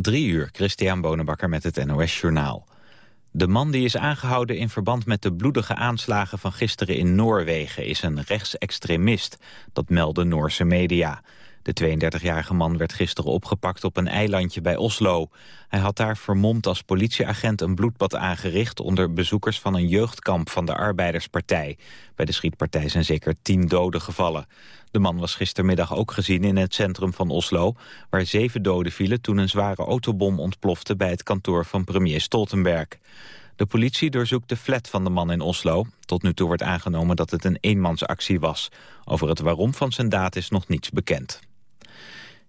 Drie uur, Christian Bonenbakker met het NOS Journaal. De man die is aangehouden in verband met de bloedige aanslagen van gisteren in Noorwegen is een rechtsextremist. Dat melden Noorse media. De 32-jarige man werd gisteren opgepakt op een eilandje bij Oslo. Hij had daar vermomd als politieagent een bloedbad aangericht... onder bezoekers van een jeugdkamp van de Arbeiderspartij. Bij de schietpartij zijn zeker tien doden gevallen. De man was gistermiddag ook gezien in het centrum van Oslo... waar zeven doden vielen toen een zware autobom ontplofte... bij het kantoor van premier Stoltenberg. De politie doorzoekt de flat van de man in Oslo. Tot nu toe wordt aangenomen dat het een eenmansactie was. Over het waarom van zijn daad is nog niets bekend.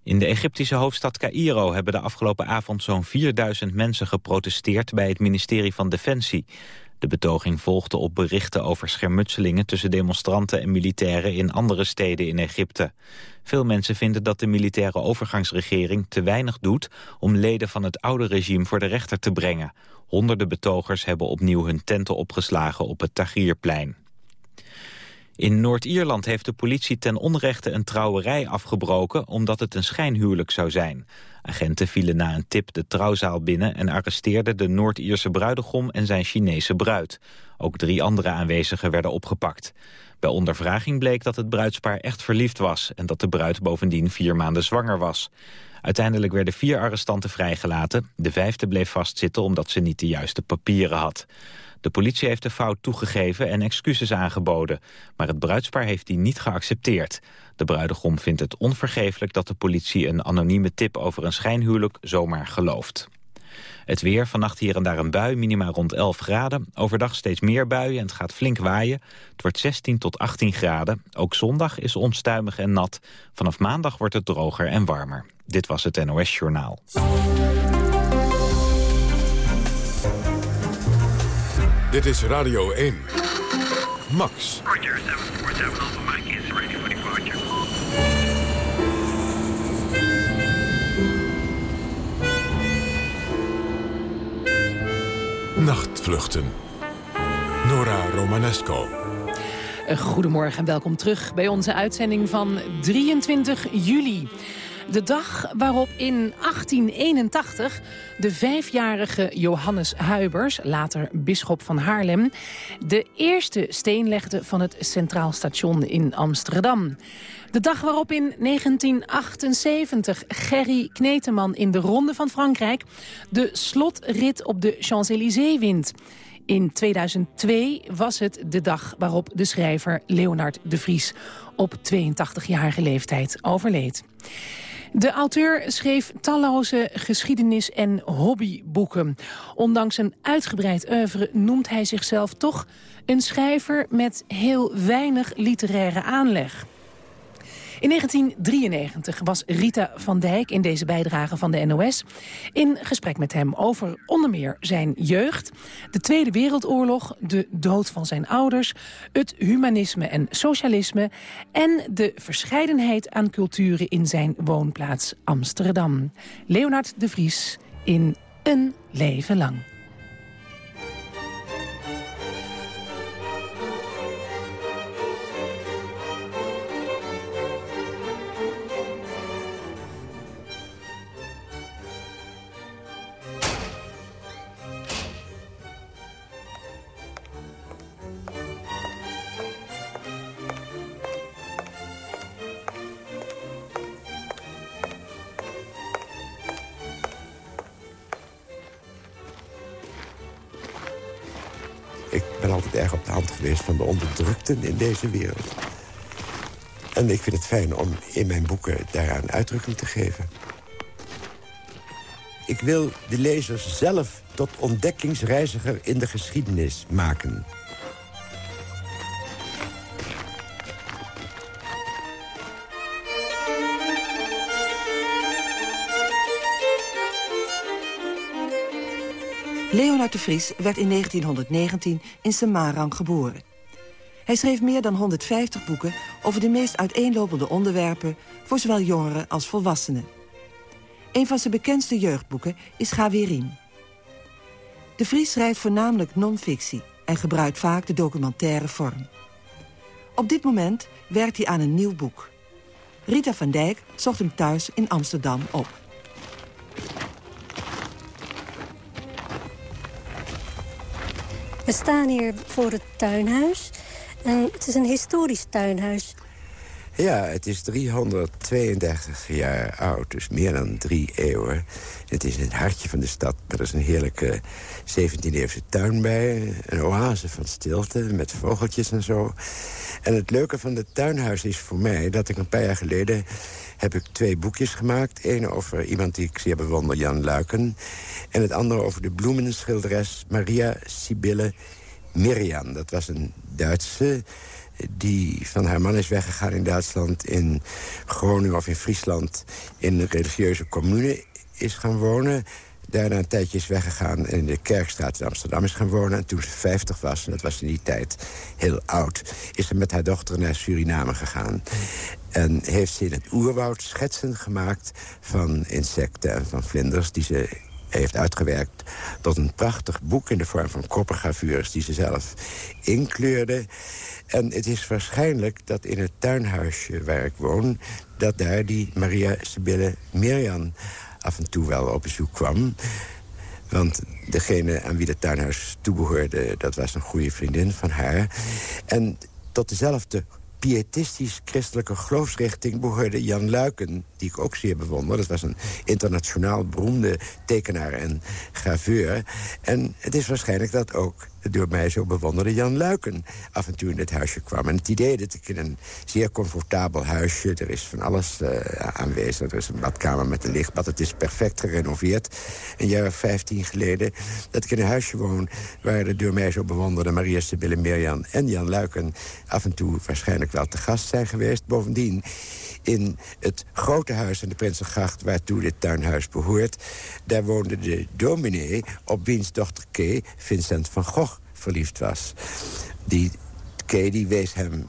In de Egyptische hoofdstad Cairo hebben de afgelopen avond zo'n 4000 mensen geprotesteerd bij het ministerie van Defensie. De betoging volgde op berichten over schermutselingen tussen demonstranten en militairen in andere steden in Egypte. Veel mensen vinden dat de militaire overgangsregering te weinig doet om leden van het oude regime voor de rechter te brengen. Honderden betogers hebben opnieuw hun tenten opgeslagen op het Tahrirplein. In Noord-Ierland heeft de politie ten onrechte een trouwerij afgebroken... omdat het een schijnhuwelijk zou zijn. Agenten vielen na een tip de trouwzaal binnen... en arresteerden de Noord-Ierse bruidegom en zijn Chinese bruid. Ook drie andere aanwezigen werden opgepakt. Bij ondervraging bleek dat het bruidspaar echt verliefd was... en dat de bruid bovendien vier maanden zwanger was. Uiteindelijk werden vier arrestanten vrijgelaten. De vijfde bleef vastzitten omdat ze niet de juiste papieren had. De politie heeft de fout toegegeven en excuses aangeboden. Maar het bruidspaar heeft die niet geaccepteerd. De bruidegom vindt het onvergeeflijk dat de politie een anonieme tip over een schijnhuwelijk zomaar gelooft. Het weer, vannacht hier en daar een bui, minima rond 11 graden. Overdag steeds meer buien en het gaat flink waaien. Het wordt 16 tot 18 graden. Ook zondag is onstuimig en nat. Vanaf maandag wordt het droger en warmer. Dit was het NOS Journaal. Dit is Radio 1. Max. Roger, 747 Alpha Mike is ready for departure. Nachtvluchten. Nora Romanesco. Goedemorgen en welkom terug bij onze uitzending van 23 juli. De dag waarop in 1881 de vijfjarige Johannes Huibers, later bisschop van Haarlem, de eerste steen legde van het Centraal Station in Amsterdam. De dag waarop in 1978 Gerry Kneteman in de Ronde van Frankrijk de slotrit op de Champs-Élysées wint. In 2002 was het de dag waarop de schrijver Leonard de Vries op 82-jarige leeftijd overleed. De auteur schreef talloze geschiedenis- en hobbyboeken. Ondanks een uitgebreid oeuvre noemt hij zichzelf toch een schrijver met heel weinig literaire aanleg. In 1993 was Rita van Dijk in deze bijdrage van de NOS... in gesprek met hem over onder meer zijn jeugd... de Tweede Wereldoorlog, de dood van zijn ouders... het humanisme en socialisme... en de verscheidenheid aan culturen in zijn woonplaats Amsterdam. Leonard de Vries in Een Leven Lang. Ben altijd erg op de hand geweest van de onderdrukten in deze wereld. En ik vind het fijn om in mijn boeken daaraan uitdrukking te geven. Ik wil de lezer zelf tot ontdekkingsreiziger in de geschiedenis maken. Leonard de Vries werd in 1919 in Semarang geboren. Hij schreef meer dan 150 boeken over de meest uiteenlopende onderwerpen... voor zowel jongeren als volwassenen. Een van zijn bekendste jeugdboeken is Gawerin. De Vries schrijft voornamelijk non-fictie... en gebruikt vaak de documentaire vorm. Op dit moment werkt hij aan een nieuw boek. Rita van Dijk zocht hem thuis in Amsterdam op. We staan hier voor het tuinhuis. En het is een historisch tuinhuis. Ja, het is 332 jaar oud, dus meer dan drie eeuwen. Het is in het hartje van de stad, maar er is een heerlijke 17e-eeuwse tuin bij. Een oase van stilte, met vogeltjes en zo. En het leuke van het tuinhuis is voor mij dat ik een paar jaar geleden heb ik twee boekjes gemaakt. Eén over iemand die ik zeer bewonder, Jan Luiken. En het andere over de bloemenschilderes Maria Sibylle Miriam. Dat was een Duitse die van haar man is weggegaan in Duitsland... in Groningen of in Friesland in een religieuze commune is gaan wonen. Daarna een tijdje is weggegaan en in de Kerkstraat in Amsterdam is gaan wonen. En toen ze 50 was, en dat was in die tijd heel oud... is ze met haar dochter naar Suriname gegaan. En heeft ze in het oerwoud schetsen gemaakt van insecten en van vlinders... die ze heeft uitgewerkt tot een prachtig boek in de vorm van koppergravures... die ze zelf inkleurde. En het is waarschijnlijk dat in het tuinhuisje waar ik woon... dat daar die Maria Sibylle Mirjam af en toe wel op bezoek kwam. Want degene aan wie het tuinhuis toebehoorde... dat was een goede vriendin van haar. En tot dezelfde pietistisch-christelijke geloofsrichting behoorde Jan Luiken... die ik ook zeer bewonder. Dat was een internationaal beroemde tekenaar en graveur. En het is waarschijnlijk dat ook door mij zo bewonderde Jan Luiken af en toe in het huisje kwam. En het idee dat ik in een zeer comfortabel huisje... er is van alles uh, aanwezig. Er is een badkamer met een lichtbad. Het is perfect gerenoveerd. Een jaar of vijftien geleden. Dat ik in een huisje woon waar de door mij zo bewonderde... Maria Sibylle Mirjam en Jan Luiken... af en toe waarschijnlijk wel te gast zijn geweest. Bovendien in het grote huis aan de Prinsengracht... waartoe dit tuinhuis behoort... daar woonde de dominee op wiens dochter Kay, Vincent van Gogh, verliefd was. Die Kay die wees hem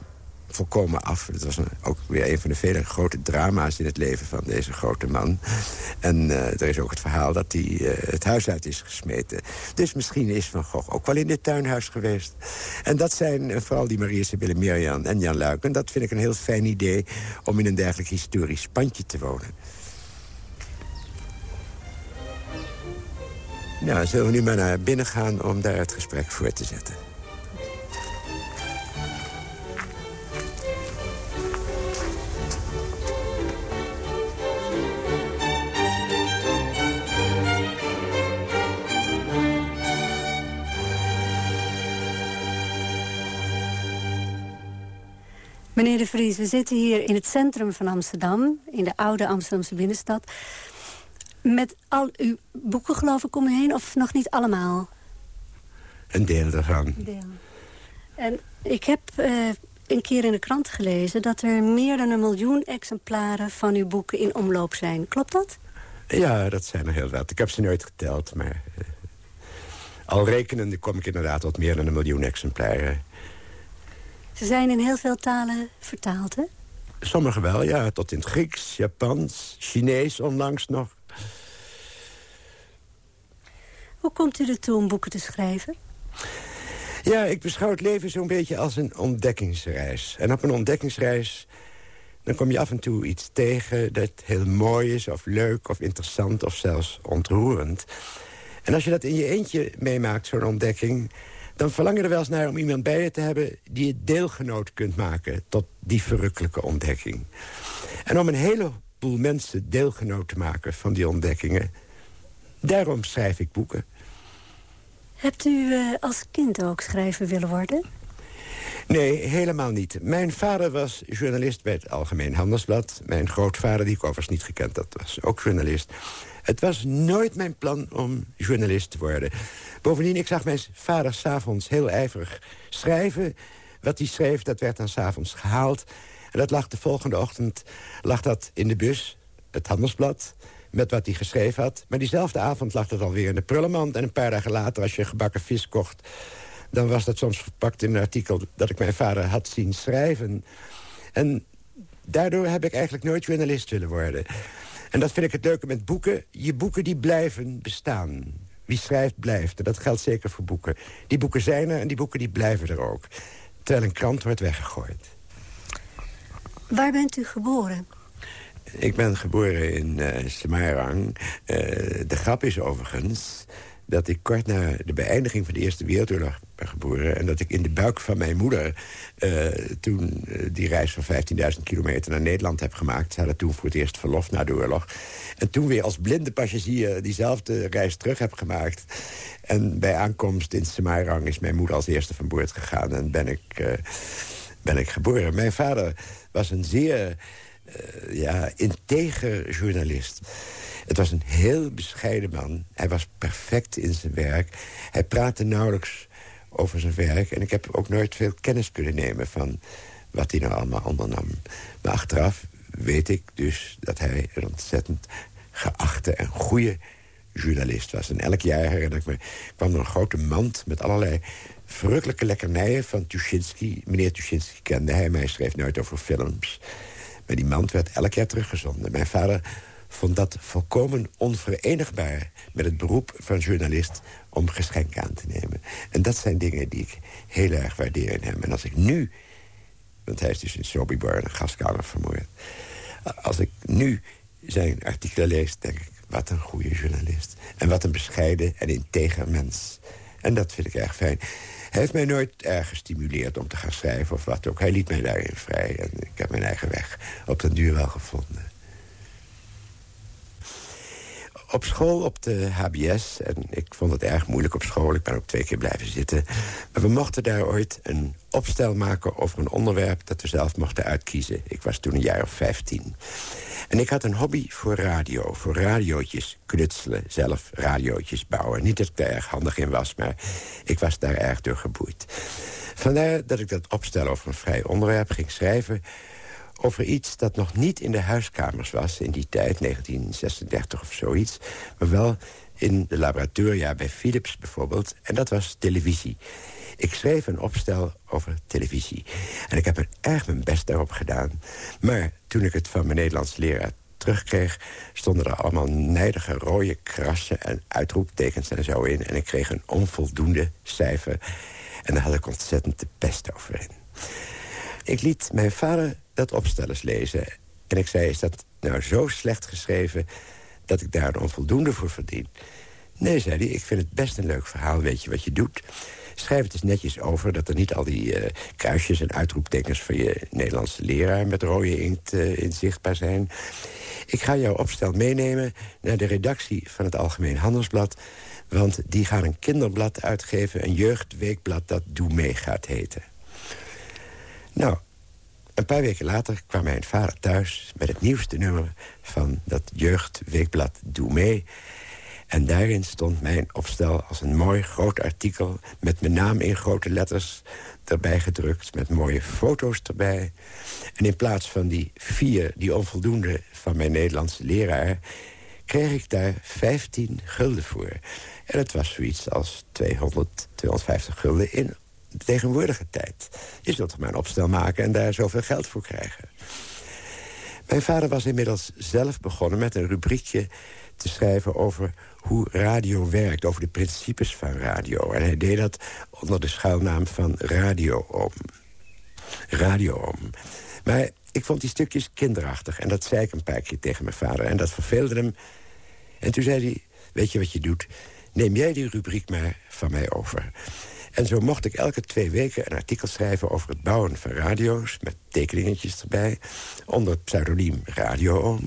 volkomen af. Het was ook weer een van de vele grote drama's in het leven van deze grote man. En uh, er is ook het verhaal dat hij uh, het huis uit is gesmeten. Dus misschien is Van Gogh ook wel in dit tuinhuis geweest. En dat zijn uh, vooral die Maria Sibylle Mirjam en Jan Luik. En dat vind ik een heel fijn idee om in een dergelijk historisch pandje te wonen. Nou, zullen we nu maar naar binnen gaan om daar het gesprek voor te zetten. Vries, we zitten hier in het centrum van Amsterdam... in de oude Amsterdamse binnenstad. Met al uw boeken, geloof ik, om u heen, of nog niet allemaal? Een deel daarvan. Een deel. En ik heb uh, een keer in de krant gelezen... dat er meer dan een miljoen exemplaren van uw boeken in omloop zijn. Klopt dat? Ja, dat zijn er heel wat. Ik heb ze nooit geteld, maar... Uh, al rekenende kom ik inderdaad tot meer dan een miljoen exemplaren. Ze zijn in heel veel talen vertaald, hè? Sommige wel, ja. Tot in het Grieks, Japans, Chinees onlangs nog. Hoe komt u ertoe om boeken te schrijven? Ja, ik beschouw het leven zo'n beetje als een ontdekkingsreis. En op een ontdekkingsreis... dan kom je af en toe iets tegen dat heel mooi is... of leuk, of interessant, of zelfs ontroerend. En als je dat in je eentje meemaakt, zo'n ontdekking dan verlang je er wel eens naar om iemand bij je te hebben... die je deelgenoot kunt maken tot die verrukkelijke ontdekking. En om een heleboel mensen deelgenoot te maken van die ontdekkingen... daarom schrijf ik boeken. Hebt u uh, als kind ook schrijver willen worden? Nee, helemaal niet. Mijn vader was journalist bij het Algemeen Handelsblad. Mijn grootvader, die ik overigens niet gekend had, was ook journalist. Het was nooit mijn plan om journalist te worden. Bovendien, ik zag mijn vader s'avonds heel ijverig schrijven. Wat hij schreef, dat werd dan s'avonds gehaald. En dat lag de volgende ochtend lag dat in de bus, het handelsblad met wat hij geschreven had. Maar diezelfde avond lag dat alweer in de prullenmand. En een paar dagen later, als je gebakken vis kocht... dan was dat soms verpakt in een artikel dat ik mijn vader had zien schrijven. En daardoor heb ik eigenlijk nooit journalist willen worden. En dat vind ik het leuke met boeken. Je boeken die blijven bestaan. Wie schrijft, blijft. En dat geldt zeker voor boeken. Die boeken zijn er en die boeken die blijven er ook. Terwijl een krant wordt weggegooid. Waar bent u geboren? Ik ben geboren in uh, Semarang. Uh, de grap is overigens dat ik kort na de beëindiging van de Eerste Wereldoorlog ben geboren... en dat ik in de buik van mijn moeder uh, toen uh, die reis van 15.000 kilometer naar Nederland heb gemaakt. Ze hadden toen voor het eerst verlof na de oorlog. En toen weer als blinde passagier diezelfde reis terug heb gemaakt. En bij aankomst in Semarang is mijn moeder als eerste van boord gegaan... en ben ik, uh, ben ik geboren. Mijn vader was een zeer ja, integer journalist... Het was een heel bescheiden man. Hij was perfect in zijn werk. Hij praatte nauwelijks over zijn werk. En ik heb ook nooit veel kennis kunnen nemen van wat hij nou allemaal ondernam. Maar achteraf weet ik dus dat hij een ontzettend geachte en goede journalist was. En elk jaar herinner ik me, kwam er een grote mand met allerlei verrukkelijke lekkernijen van Tuschinski. Meneer Tuschinski kende hij, mij schreef nooit over films. Die mand werd elk jaar teruggezonden. Mijn vader vond dat volkomen onverenigbaar met het beroep van journalist om geschenken aan te nemen. En dat zijn dingen die ik heel erg waardeer in hem. En als ik nu, want hij is dus in Sobibor een gaskamer vermoord... als ik nu zijn artikelen lees, denk ik, wat een goede journalist. En wat een bescheiden en integer mens. En dat vind ik erg fijn. Hij heeft mij nooit gestimuleerd om te gaan schrijven of wat ook. Hij liet mij daarin vrij en ik heb mijn eigen weg op den duur wel gevonden op school op de HBS. En ik vond het erg moeilijk op school. Ik ben ook twee keer blijven zitten. Maar we mochten daar ooit een opstel maken over een onderwerp... dat we zelf mochten uitkiezen. Ik was toen een jaar of vijftien. En ik had een hobby voor radio. Voor radiootjes knutselen. Zelf radiootjes bouwen. Niet dat ik daar erg handig in was, maar ik was daar erg door geboeid. Vandaar dat ik dat opstel over een vrij onderwerp ging schrijven over iets dat nog niet in de huiskamers was in die tijd, 1936 of zoiets... maar wel in de laboratoria bij Philips bijvoorbeeld. En dat was televisie. Ik schreef een opstel over televisie. En ik heb er erg mijn best daarop gedaan. Maar toen ik het van mijn Nederlandse leraar terugkreeg... stonden er allemaal nijdige rode krassen en uitroeptekens en zo in. En ik kreeg een onvoldoende cijfer. En daar had ik ontzettend de pest over in. Ik liet mijn vader dat opstellers lezen. En ik zei, is dat nou zo slecht geschreven... dat ik daar onvoldoende voor verdien? Nee, zei hij, ik vind het best een leuk verhaal. Weet je wat je doet? Schrijf het eens netjes over dat er niet al die uh, kruisjes en uitroeptekens... van je Nederlandse leraar met rode inkt uh, in zichtbaar zijn. Ik ga jouw opstel meenemen naar de redactie van het Algemeen Handelsblad... want die gaan een kinderblad uitgeven, een jeugdweekblad... dat Doe Mee gaat heten. Nou, een paar weken later kwam mijn vader thuis met het nieuwste nummer van dat jeugdweekblad Doe Mee. En daarin stond mijn opstel als een mooi groot artikel... met mijn naam in grote letters erbij gedrukt, met mooie foto's erbij. En in plaats van die vier, die onvoldoende van mijn Nederlandse leraar... kreeg ik daar 15 gulden voor. En het was zoiets als 200, 250 gulden in de tegenwoordige tijd. Je zult er maar een opstel maken en daar zoveel geld voor krijgen. Mijn vader was inmiddels zelf begonnen met een rubriekje te schrijven over hoe radio werkt, over de principes van radio. En hij deed dat onder de schuilnaam van Radio-Oom. Radio-Oom. Maar ik vond die stukjes kinderachtig en dat zei ik een paar keer tegen mijn vader. En dat verveelde hem. En toen zei hij, weet je wat je doet? Neem jij die rubriek maar van mij over. En zo mocht ik elke twee weken een artikel schrijven over het bouwen van radio's... met tekeningetjes erbij, onder het pseudoniem Radio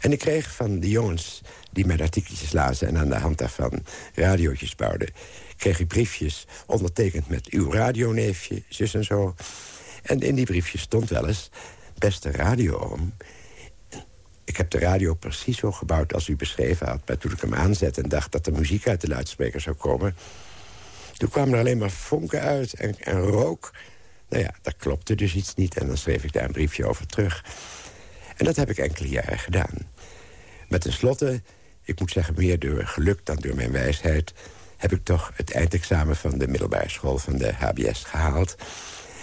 En ik kreeg van de jongens die mijn artikeltjes lazen... en aan de hand daarvan radiootjes bouwden... kreeg ik briefjes ondertekend met uw radioneefje, zus en zo. En in die briefjes stond wel eens... beste radio ik heb de radio precies zo gebouwd als u beschreven had. Maar toen ik hem aanzette en dacht dat er muziek uit de luidspreker zou komen... Toen kwamen er alleen maar vonken uit en, en rook. Nou ja, dat klopte dus iets niet. En dan schreef ik daar een briefje over terug. En dat heb ik enkele jaren gedaan. Met tenslotte, ik moet zeggen meer door geluk dan door mijn wijsheid... heb ik toch het eindexamen van de middelbare school van de HBS gehaald.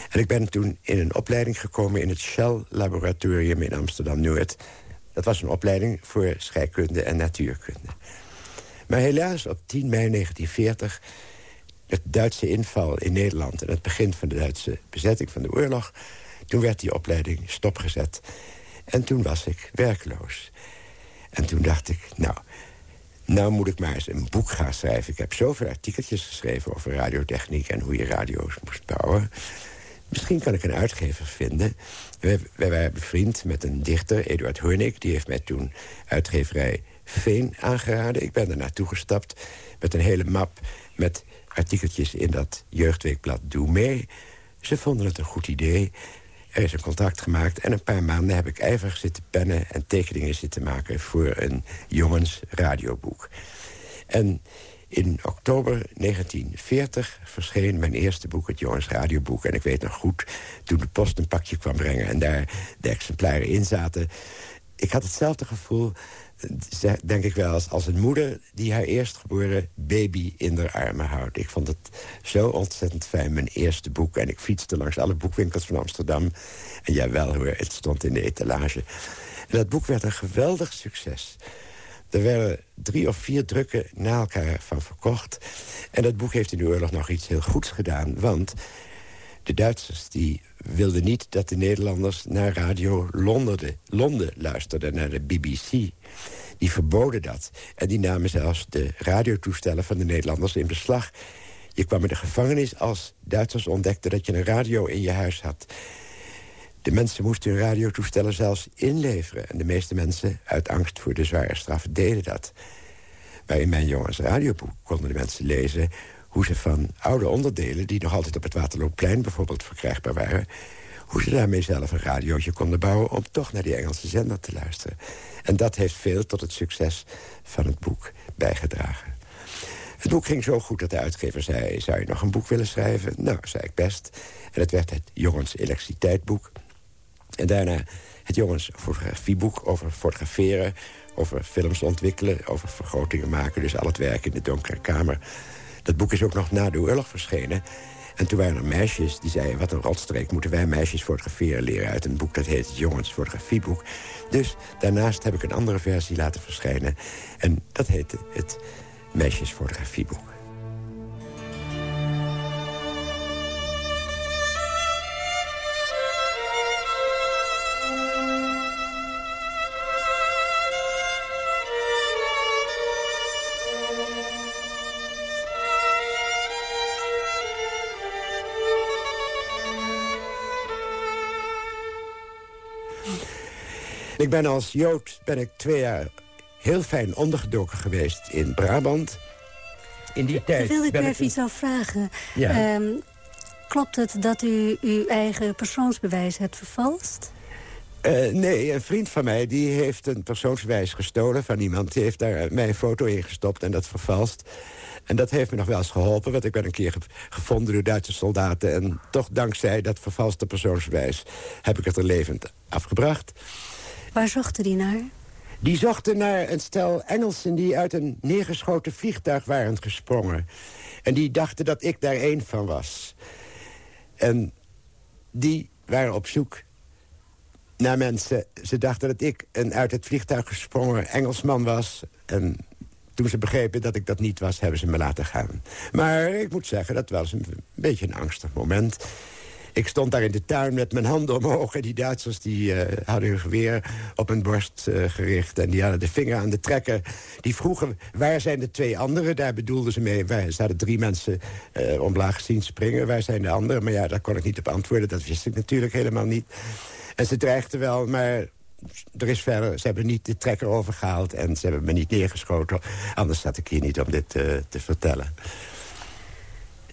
En ik ben toen in een opleiding gekomen in het Shell-laboratorium in Amsterdam-Noord. Dat was een opleiding voor scheikunde en natuurkunde. Maar helaas, op 10 mei 1940 het Duitse inval in Nederland... en het begin van de Duitse bezetting van de oorlog... toen werd die opleiding stopgezet. En toen was ik werkloos. En toen dacht ik, nou, nou moet ik maar eens een boek gaan schrijven. Ik heb zoveel artikeltjes geschreven over radiotechniek... en hoe je radio's moest bouwen. Misschien kan ik een uitgever vinden. Wij, wij waren bevriend met een dichter, Eduard Hoornik. Die heeft mij toen uitgeverij Veen aangeraden. Ik ben er naartoe gestapt met een hele map... met artikeltjes in dat jeugdweekblad Doe Mee. Ze vonden het een goed idee. Er is een contract gemaakt en een paar maanden heb ik ijverig zitten pennen... en tekeningen zitten maken voor een jongens radioboek. En in oktober 1940 verscheen mijn eerste boek, het Jongens Radioboek. En ik weet nog goed, toen de post een pakje kwam brengen... en daar de exemplaren in zaten... ik had hetzelfde gevoel denk ik wel, als, als een moeder die haar eerstgeboren baby in haar armen houdt. Ik vond het zo ontzettend fijn, mijn eerste boek. En ik fietste langs alle boekwinkels van Amsterdam. En jawel hoor, het stond in de etalage. En dat boek werd een geweldig succes. Er werden drie of vier drukken na elkaar van verkocht. En dat boek heeft in de oorlog nog iets heel goeds gedaan. Want de Duitsers die wilden niet dat de Nederlanders naar radio Londen, Londen luisterden, naar de BBC. Die verboden dat. En die namen zelfs de radiotoestellen van de Nederlanders in beslag. Je kwam in de gevangenis als Duitsers ontdekten dat je een radio in je huis had. De mensen moesten hun radiotoestellen zelfs inleveren. En de meeste mensen, uit angst voor de zware straf, deden dat. Maar in mijn jongens radioboek konden de mensen lezen hoe ze van oude onderdelen... die nog altijd op het Waterloopplein bijvoorbeeld verkrijgbaar waren... hoe ze daarmee zelf een radiootje konden bouwen... om toch naar die Engelse zender te luisteren. En dat heeft veel tot het succes van het boek bijgedragen. Het boek ging zo goed dat de uitgever zei... zou je nog een boek willen schrijven? Nou, zei ik best. En het werd het Jongens Elektriciteitboek. En daarna het Jongens Fotografieboek over fotograferen... over films ontwikkelen, over vergrotingen maken. Dus al het werk in de donkere kamer. Dat boek is ook nog na de oorlog verschenen. En toen waren er meisjes die zeiden... wat een rotstreek, moeten wij meisjes fotograferen leren... uit een boek dat heet het Jongens Fotografieboek. Dus daarnaast heb ik een andere versie laten verschijnen. En dat heette het Meisjes Fotografieboek. Ik ben als Jood ben ik twee jaar heel fijn ondergedoken geweest in Brabant. In die tijd... Wil ik even iets over vragen. Ja. Ehm, klopt het dat u uw eigen persoonsbewijs hebt vervalst? Uh, nee, een vriend van mij die heeft een persoonsbewijs gestolen van iemand. Die heeft daar mijn foto in gestopt en dat vervalst. En dat heeft me nog wel eens geholpen, want ik ben een keer gevonden door Duitse soldaten. En toch dankzij dat vervalste persoonsbewijs heb ik het er levend afgebracht. Waar zochten die naar? Die zochten naar een stel Engelsen die uit een neergeschoten vliegtuig waren gesprongen. En die dachten dat ik daar één van was. En die waren op zoek naar mensen. Ze dachten dat ik een uit het vliegtuig gesprongen Engelsman was. En toen ze begrepen dat ik dat niet was, hebben ze me laten gaan. Maar ik moet zeggen, dat was een beetje een angstig moment. Ik stond daar in de tuin met mijn handen omhoog... en die Duitsers die, uh, hadden hun geweer op mijn borst uh, gericht... en die hadden de vinger aan de trekker. Die vroegen, waar zijn de twee anderen? Daar bedoelden ze mee, er hadden drie mensen uh, omlaag zien springen. Waar zijn de anderen? Maar ja, daar kon ik niet op antwoorden. Dat wist ik natuurlijk helemaal niet. En ze dreigden wel, maar er is verder, ze hebben niet de trekker overgehaald... en ze hebben me niet neergeschoten. Anders zat ik hier niet om dit te vertellen.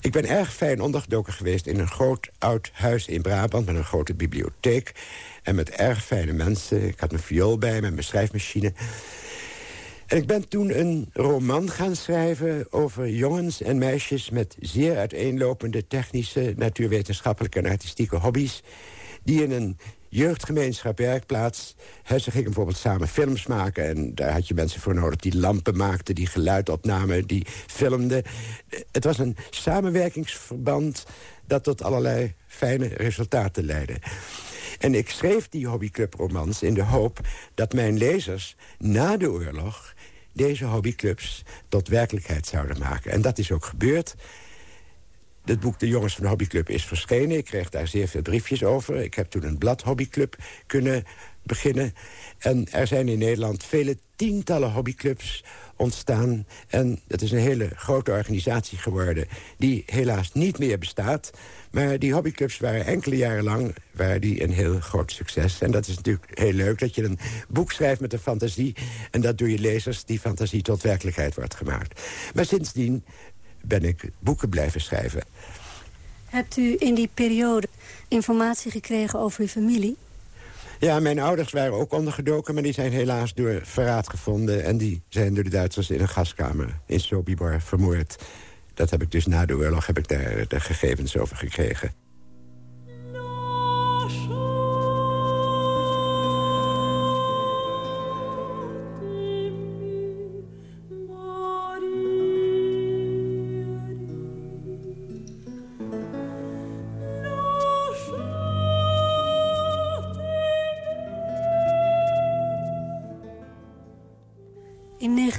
Ik ben erg fijn ondergedoken geweest in een groot oud huis in Brabant... met een grote bibliotheek en met erg fijne mensen. Ik had mijn viool bij me, mijn schrijfmachine. En ik ben toen een roman gaan schrijven over jongens en meisjes... met zeer uiteenlopende technische, natuurwetenschappelijke en artistieke hobby's... die in een jeugdgemeenschap werkplaats. He, ze gingen bijvoorbeeld samen films maken. En daar had je mensen voor nodig die lampen maakten, die geluid opnamen, die filmden. Het was een samenwerkingsverband dat tot allerlei fijne resultaten leidde. En ik schreef die hobbyclubromans in de hoop dat mijn lezers na de oorlog deze hobbyclubs tot werkelijkheid zouden maken. En dat is ook gebeurd. Dat boek De Jongens van de Hobbyclub is verschenen. Ik kreeg daar zeer veel briefjes over. Ik heb toen een blad Hobbyclub kunnen beginnen. En er zijn in Nederland vele tientallen hobbyclubs ontstaan. En dat is een hele grote organisatie geworden... die helaas niet meer bestaat. Maar die hobbyclubs waren enkele jaren lang waren die een heel groot succes. En dat is natuurlijk heel leuk dat je een boek schrijft met een fantasie... en dat door je lezers die fantasie tot werkelijkheid wordt gemaakt. Maar sindsdien ben ik boeken blijven schrijven. Hebt u in die periode informatie gekregen over uw familie? Ja, mijn ouders waren ook ondergedoken... maar die zijn helaas door verraad gevonden... en die zijn door de Duitsers in een gaskamer in Sobibor vermoord. Dat heb ik dus na de oorlog heb ik daar de gegevens over gekregen.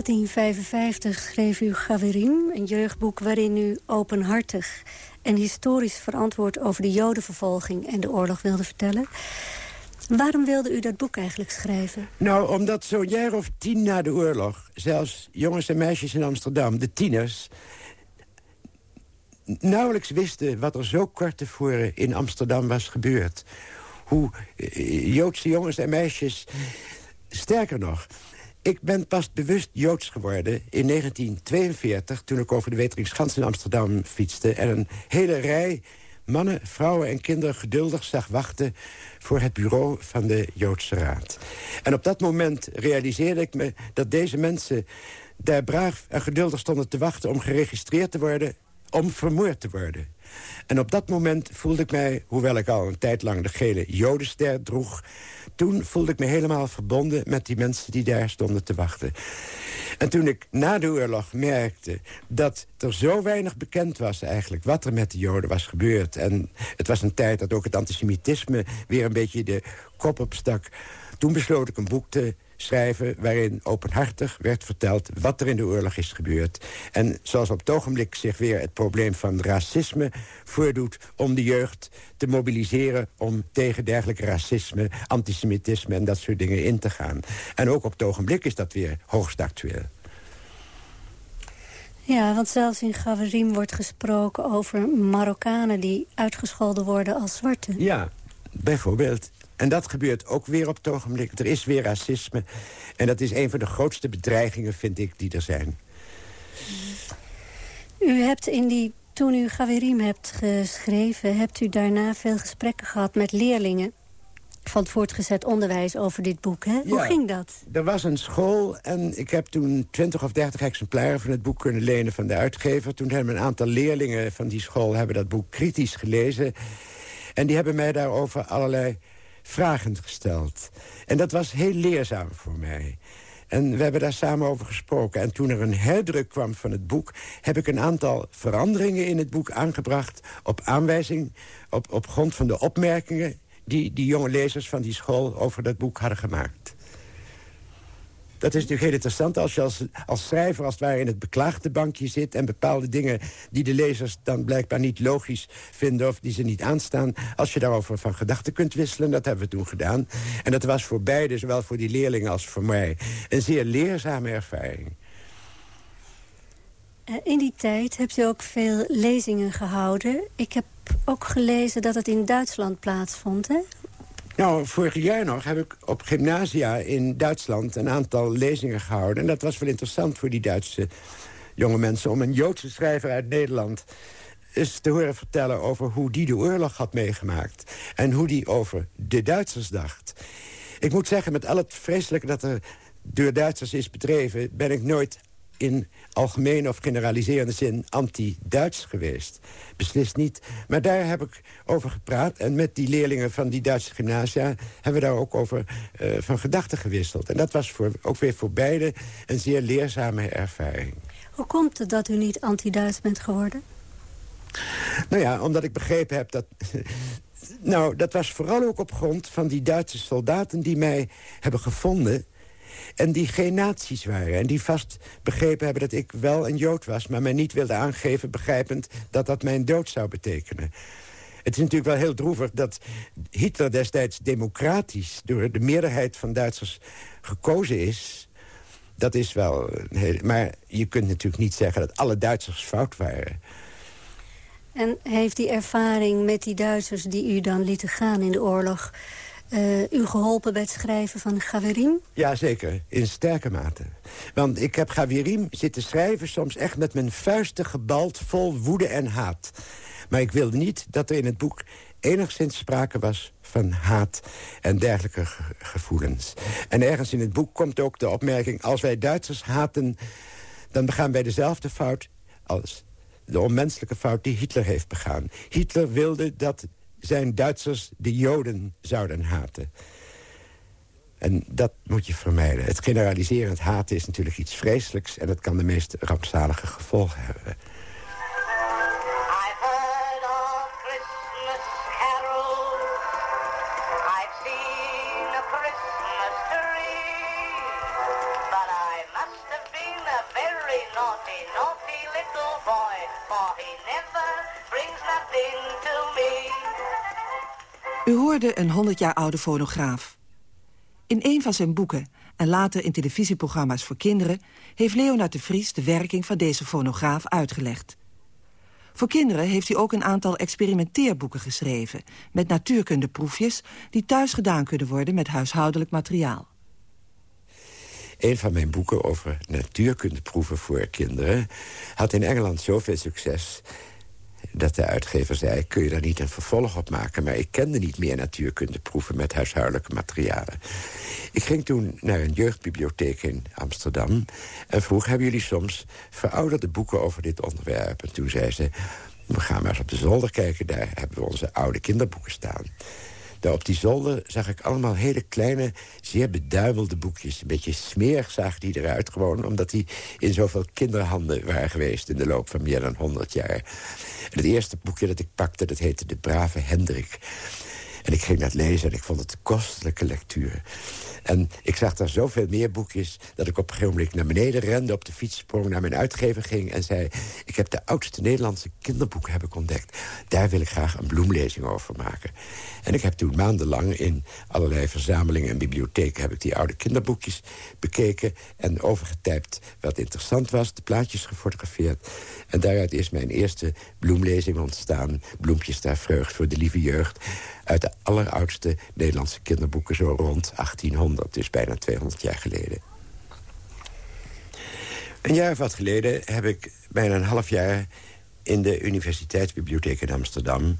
1955 schreef u Gaverim, een jeugdboek waarin u openhartig en historisch verantwoord over de jodenvervolging en de oorlog wilde vertellen. Waarom wilde u dat boek eigenlijk schrijven? Nou, omdat zo'n jaar of tien na de oorlog... zelfs jongens en meisjes in Amsterdam, de tieners... nauwelijks wisten wat er zo kort tevoren in Amsterdam was gebeurd. Hoe eh, Joodse jongens en meisjes... Sterker nog, ik ben pas bewust Joods geworden in 1942... toen ik over de Weteringschans in Amsterdam fietste... en een hele rij mannen, vrouwen en kinderen geduldig zag wachten... voor het bureau van de Joodse Raad. En op dat moment realiseerde ik me dat deze mensen... daar braaf en geduldig stonden te wachten om geregistreerd te worden... om vermoord te worden. En op dat moment voelde ik mij, hoewel ik al een tijd lang de gele jodenster droeg... toen voelde ik me helemaal verbonden met die mensen die daar stonden te wachten. En toen ik na de oorlog merkte dat er zo weinig bekend was eigenlijk... wat er met de joden was gebeurd. En het was een tijd dat ook het antisemitisme weer een beetje de kop opstak. Toen besloot ik een boek te schrijven... waarin openhartig werd verteld wat er in de oorlog is gebeurd. En zoals op het ogenblik zich weer het probleem van racisme voordoet... om de jeugd te mobiliseren om tegen dergelijke racisme... antisemitisme en dat soort dingen in te gaan. En ook op het ogenblik is dat weer hoogst actueel. Ja, want zelfs in Gaverim wordt gesproken over Marokkanen... die uitgescholden worden als zwarte. Ja, bijvoorbeeld. En dat gebeurt ook weer op het ogenblik. Er is weer racisme. En dat is een van de grootste bedreigingen, vind ik, die er zijn. U hebt in die, toen u Gaverim hebt geschreven... hebt u daarna veel gesprekken gehad met leerlingen van het voortgezet onderwijs over dit boek. Hè? Hoe ging dat? Er was een school en ik heb toen 20 of 30 exemplaren van het boek kunnen lenen van de uitgever. Toen hebben een aantal leerlingen van die school hebben dat boek kritisch gelezen. En die hebben mij daarover allerlei vragen gesteld. En dat was heel leerzaam voor mij. En we hebben daar samen over gesproken. En toen er een herdruk kwam van het boek... heb ik een aantal veranderingen in het boek aangebracht... op aanwijzing, op, op grond van de opmerkingen... die die jonge lezers van die school over dat boek hadden gemaakt. Dat is natuurlijk heel interessant als je als, schrijver als het ware in het beklaagde bankje zit... en bepaalde dingen die de lezers dan blijkbaar niet logisch vinden... of die ze niet aanstaan, als je daarover van gedachten kunt wisselen. Dat hebben we toen gedaan. En dat was voor beide, zowel voor die leerlingen als voor mij... een zeer leerzame ervaring. Eh, in die tijd hebt u ook veel lezingen gehouden. Ik heb ook gelezen dat het in Duitsland plaatsvond, hè? Nou, vorig jaar nog heb ik op gymnasia in Duitsland... een aantal lezingen gehouden. En dat was wel interessant voor die Duitse jonge mensen... om een Joodse schrijver uit Nederland eens te horen vertellen... over hoe die de oorlog had meegemaakt. En hoe die over de Duitsers dacht. Ik moet zeggen, met al het vreselijke dat er door Duitsers is bedreven... ben ik nooit in algemene of generaliserende zin anti-Duits geweest. Beslist niet. Maar daar heb ik over gepraat. En met die leerlingen van die Duitse gymnasia... hebben we daar ook over uh, van gedachten gewisseld. En dat was voor, ook weer voor beide een zeer leerzame ervaring. Hoe komt het dat u niet anti-Duits bent geworden? Nou ja, omdat ik begrepen heb dat... Nou, dat was vooral ook op grond van die Duitse soldaten die mij hebben gevonden En die geen nazi's waren. En die vast begrepen hebben dat ik wel een Jood was... maar mij niet wilde aangeven, begrijpend dat dat mijn dood zou betekenen. Het is natuurlijk wel heel droevig dat Hitler destijds democratisch... door de meerderheid van Duitsers gekozen is. Dat is wel... Maar je kunt natuurlijk niet zeggen dat alle Duitsers fout waren. En heeft die ervaring met die Duitsers die u dan lieten gaan in de oorlog... Uh, u geholpen bij het schrijven van Gaverim? Ja, zeker. In sterke mate. Want ik heb Gaverim zitten schrijven soms echt met mijn vuisten gebald... vol woede en haat. Maar ik wilde niet dat er in het boek enigszins sprake was van haat en dergelijke gevoelens. En ergens in het boek komt ook de opmerking... als wij Duitsers haten, dan begaan wij dezelfde fout... als de onmenselijke fout die Hitler heeft begaan. Hitler wilde dat zijn Duitsers de Joden zouden haten. En dat moet je vermijden. Het generaliserend haten is natuurlijk iets vreselijks... en het kan de meest rampzalige gevolgen hebben. U hoorde een 100 jaar oude fonograaf. In een van zijn boeken en later in televisieprogramma's voor kinderen... heeft Leonard de Vries de werking van deze fonograaf uitgelegd. Voor kinderen heeft hij ook een aantal experimenteerboeken geschreven... met natuurkundeproefjes die thuis gedaan kunnen worden met huishoudelijk materiaal. Een van mijn boeken over natuurkundeproeven voor kinderen... had in Engeland zoveel succes dat de uitgever zei, kun je daar niet een vervolg op maken? Maar ik kende niet meer natuurkundeproeven met huishoudelijke materialen. Ik ging toen naar een jeugdbibliotheek in Amsterdam... en vroeg, hebben jullie soms verouderde boeken over dit onderwerp? En toen zei ze, we gaan maar eens op de zolder kijken... daar hebben we onze oude kinderboeken staan. Daar op die zolder zag ik allemaal hele kleine, zeer beduimelde boekjes. Een beetje smerig zagen die eruit gewoon... omdat die in zoveel kinderhanden waren geweest... in de loop van meer dan 100 jaar. En het eerste boekje dat ik pakte, dat heette De Brave Hendrik. En ik ging dat lezen en ik vond het kostelijke lectuur. En ik zag daar zoveel meer boekjes... dat ik op een gegeven moment naar beneden rende, op de fiets sprong... naar mijn uitgever ging en zei... ik heb de oudste Nederlandse kinderboeken heb ontdekt. Daar wil ik graag een bloemlezing over maken. En ik heb toen maandenlang in allerlei verzamelingen en bibliotheken... heb ik die oude kinderboekjes bekeken en overgetypt wat interessant was. De plaatjes gefotografeerd. En daaruit is mijn eerste bloemlezing ontstaan. Bloempjes daar vreugd voor de lieve jeugd. Uit de alleroudste Nederlandse kinderboeken zo rond 1800. Dus bijna 200 jaar geleden. Een jaar of wat geleden heb ik bijna een half jaar... in de Universiteitsbibliotheek in Amsterdam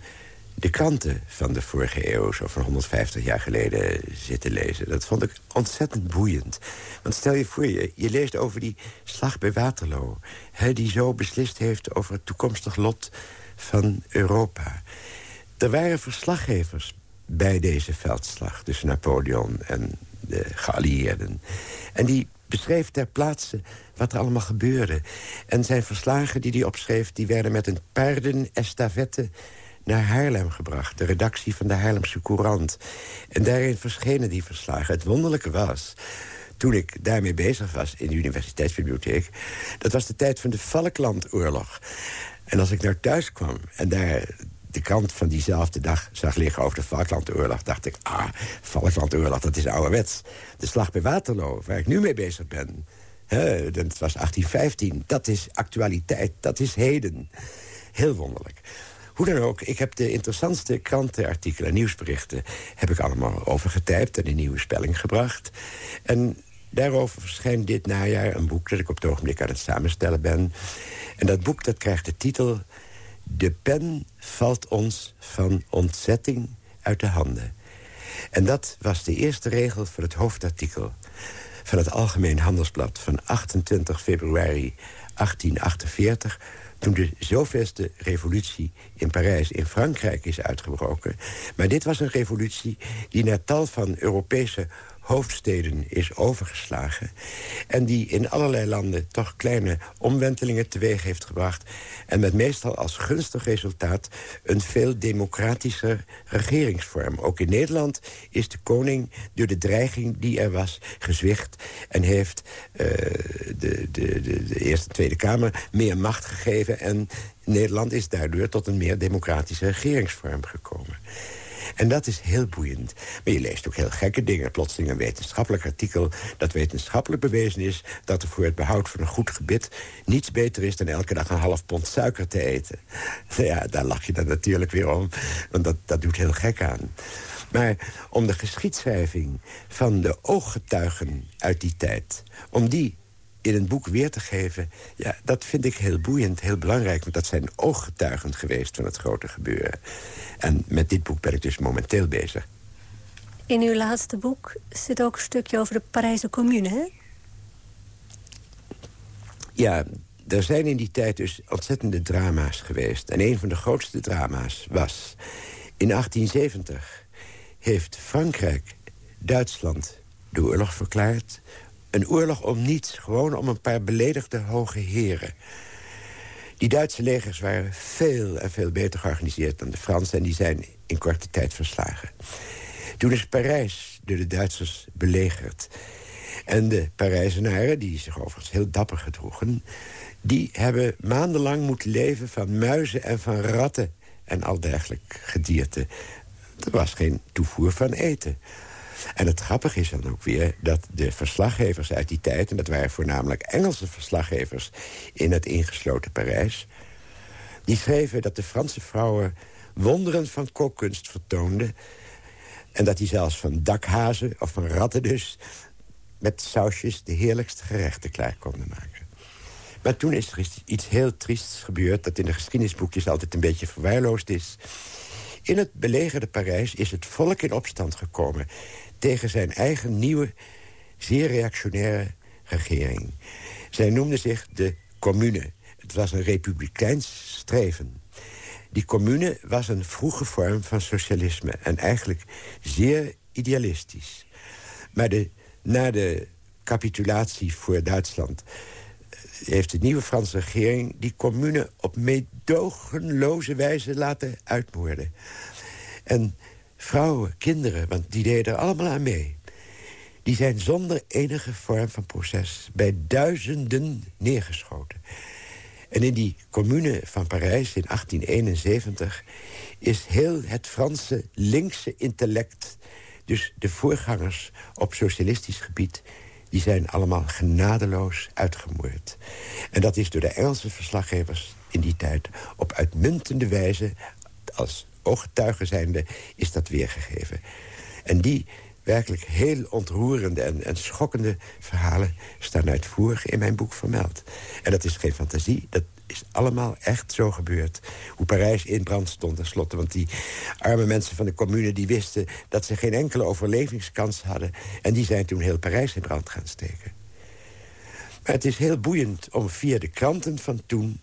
de kranten van de vorige eeuw, zo van 150 jaar geleden, zitten lezen. Dat vond ik ontzettend boeiend. Want stel je voor, je, je leest over die slag bij Waterloo... Hè, die zo beslist heeft over het toekomstig lot van Europa. Er waren verslaggevers bij deze veldslag tussen Napoleon en de geallieerden. En die beschreef ter plaatse wat er allemaal gebeurde. En zijn verslagen die hij opschreef... die werden met een paardenestafette naar Haarlem gebracht. De redactie van de Haarlemse Courant. En daarin verschenen die verslagen. Het wonderlijke was toen ik daarmee bezig was in de universiteitsbibliotheek... dat was de tijd van de Falklandoorlog. En als ik naar thuis kwam en daar de krant van diezelfde dag zag liggen over de Falklandoorlog... dacht ik, ah, Falklandoorlog, dat is ouderwets. De slag bij Waterloo, waar ik nu mee bezig ben... Hè, dat was 1815, dat is actualiteit, dat is heden. Heel wonderlijk. Hoe dan ook, ik heb de interessantste krantenartikelen en nieuwsberichten... heb ik allemaal overgetypt en in nieuwe spelling gebracht. En daarover verschijnt dit najaar een boek... dat ik op het ogenblik aan het samenstellen ben. En dat boek dat krijgt de titel... De pen valt ons van ontzetting uit de handen. En dat was de eerste regel van het hoofdartikel... van het Algemeen Handelsblad van 28 februari 1848 toen de zoveelste revolutie in Parijs in Frankrijk is uitgebroken. Maar dit was een revolutie die naar tal van Europese hoofdsteden is overgeslagen... en die in allerlei landen toch kleine omwentelingen teweeg heeft gebracht... en met meestal als gunstig resultaat een veel democratischer regeringsvorm. Ook in Nederland is de koning door de dreiging die er was gezwicht... en heeft uh, de, de, de, de Eerste en Tweede Kamer meer macht gegeven... en Nederland is daardoor tot een meer democratische regeringsvorm gekomen. En dat is heel boeiend. Maar je leest ook heel gekke dingen. Plotseling een wetenschappelijk artikel dat wetenschappelijk bewezen is... dat er voor het behoud van een goed gebit niets beter is... dan elke dag een half pond suiker te eten. Nou ja, daar lach je dan natuurlijk weer om. Want dat, dat doet heel gek aan. Maar om de geschiedschrijving van de ooggetuigen uit die tijd... om die in een boek weer te geven... ja, dat vind ik heel boeiend, heel belangrijk. Want dat zijn ooggetuigen geweest van het grote gebeuren. En met dit boek ben ik dus momenteel bezig. In uw laatste boek zit ook een stukje over de Parijse commune, hè? Ja, er zijn in die tijd dus ontzettende drama's geweest. En een van de grootste drama's was... in 1870 heeft Frankrijk Duitsland de oorlog verklaard een oorlog om niets, gewoon om een paar beledigde hoge heren. Die Duitse legers waren veel en veel beter georganiseerd dan de Fransen... en die zijn in korte tijd verslagen. Toen is Parijs door de Duitsers belegerd. En de Parijzenaren, die zich overigens heel dapper gedroegen... die hebben maandenlang moeten leven van muizen en van ratten... en al dergelijk gedierte. Er was geen toevoer van eten. En het grappige is dan ook weer dat de verslaggevers uit die tijd... en dat waren voornamelijk Engelse verslaggevers in het ingesloten Parijs... die schreven dat de Franse vrouwen wonderen van kookkunst vertoonden... en dat die zelfs van dakhazen, of van ratten dus... met sausjes de heerlijkste gerechten klaar konden maken. Maar toen is er iets heel triests gebeurd... dat in de geschiedenisboekjes altijd een beetje verwaarloosd is... In het belegerde Parijs is het volk in opstand gekomen tegen zijn eigen nieuwe, zeer reactionaire regering. Zij noemde zich de Commune. Het was een republikeins streven. Die commune was een vroege vorm van socialisme... en eigenlijk zeer idealistisch. Maar na de capitulatie voor Duitsland... Eh, heeft de nieuwe Franse regering die commune op meedogenloze wijze laten uitmoorden. En vrouwen, kinderen, want die deden er allemaal aan mee... die zijn zonder enige vorm van proces bij duizenden neergeschoten. En in die commune van Parijs in 1871... is heel het Franse linkse intellect... dus de voorgangers op socialistisch gebied... die zijn allemaal genadeloos uitgemoord. En dat is door de Engelse verslaggevers in die tijd... op uitmuntende wijze als ooggetuigen zijnde is dat weergegeven. En die werkelijk heel ontroerende en, en schokkende verhalen... staan uitvoerig in mijn boek vermeld. En dat is geen fantasie, dat is allemaal echt zo gebeurd. Hoe Parijs in brand stond tenslotte. Want die arme mensen van de commune die wisten... dat ze geen enkele overlevingskans hadden. En die zijn toen heel Parijs in brand gaan steken. Maar het is heel boeiend om via de kranten van toen...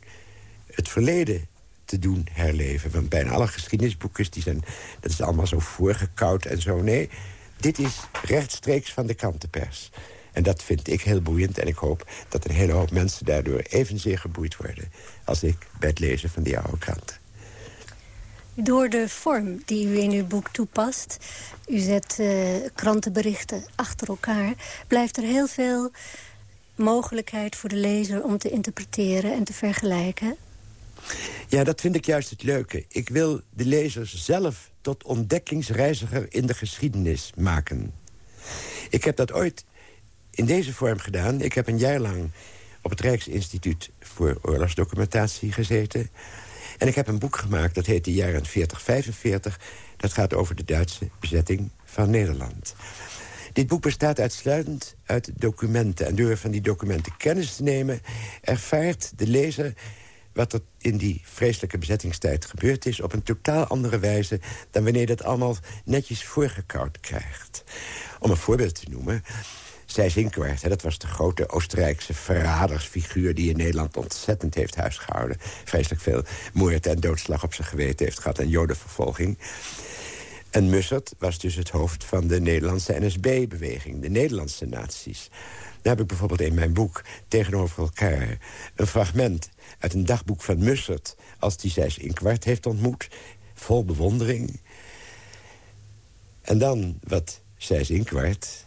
het verleden te doen herleven. Want bijna alle geschiedenisboekjes, die zijn, dat is allemaal zo voorgekoud en zo. Nee, dit is rechtstreeks van de krantenpers. En dat vind ik heel boeiend. En ik hoop dat een hele hoop mensen daardoor evenzeer geboeid worden... als ik bij het lezen van die oude kranten. Door de vorm die u in uw boek toepast... u zet uh, krantenberichten achter elkaar... blijft er heel veel mogelijkheid voor de lezer om te interpreteren en te vergelijken. Ja, dat vind ik juist het leuke. Ik wil de lezer zelf tot ontdekkingsreiziger in de geschiedenis maken. Ik heb dat ooit in deze vorm gedaan. Ik heb een jaar lang op het Rijksinstituut voor oorlogsdocumentatie gezeten. En ik heb een boek gemaakt, dat heet de jaren 40-45. Dat gaat over de Duitse bezetting van Nederland. Dit boek bestaat uitsluitend uit documenten. En door van die documenten kennis te nemen... ervaart de lezer wat er in die vreselijke bezettingstijd gebeurd is... op een totaal andere wijze dan wanneer dat allemaal netjes voorgekoud krijgt. Om een voorbeeld te noemen... Zijs Inkwart, dat was de grote Oostenrijkse verradersfiguur... die in Nederland ontzettend heeft huisgehouden. Vreselijk veel moord en doodslag op zijn geweten heeft gehad... en jodenvervolging. En Mussert was dus het hoofd van de Nederlandse NSB-beweging. De Nederlandse naties. Daar heb ik bijvoorbeeld in mijn boek tegenover elkaar... een fragment uit een dagboek van Mussert... als die Zijs Inkwart heeft ontmoet. Vol bewondering. En dan wat Zijs Inkwart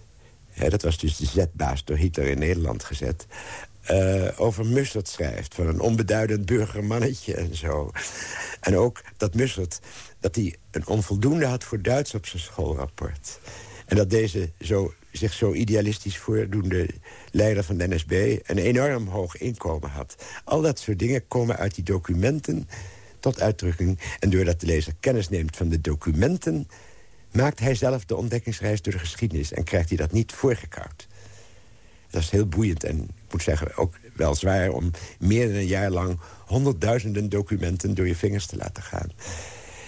dat was dus de zetbaas door Hitler in Nederland gezet... Uh, over Mussert schrijft, van een onbeduidend burgermannetje en zo. En ook dat Mussert dat hij een onvoldoende had voor Duits op zijn schoolrapport. En dat deze zo, zich zo idealistisch voordoende leider van de NSB... een enorm hoog inkomen had. Al dat soort dingen komen uit die documenten tot uitdrukking. En doordat de lezer kennis neemt van de documenten maakt hij zelf de ontdekkingsreis door de geschiedenis... en krijgt hij dat niet voorgekoud. Dat is heel boeiend en ik moet zeggen ook wel zwaar... om meer dan een jaar lang honderdduizenden documenten door je vingers te laten gaan.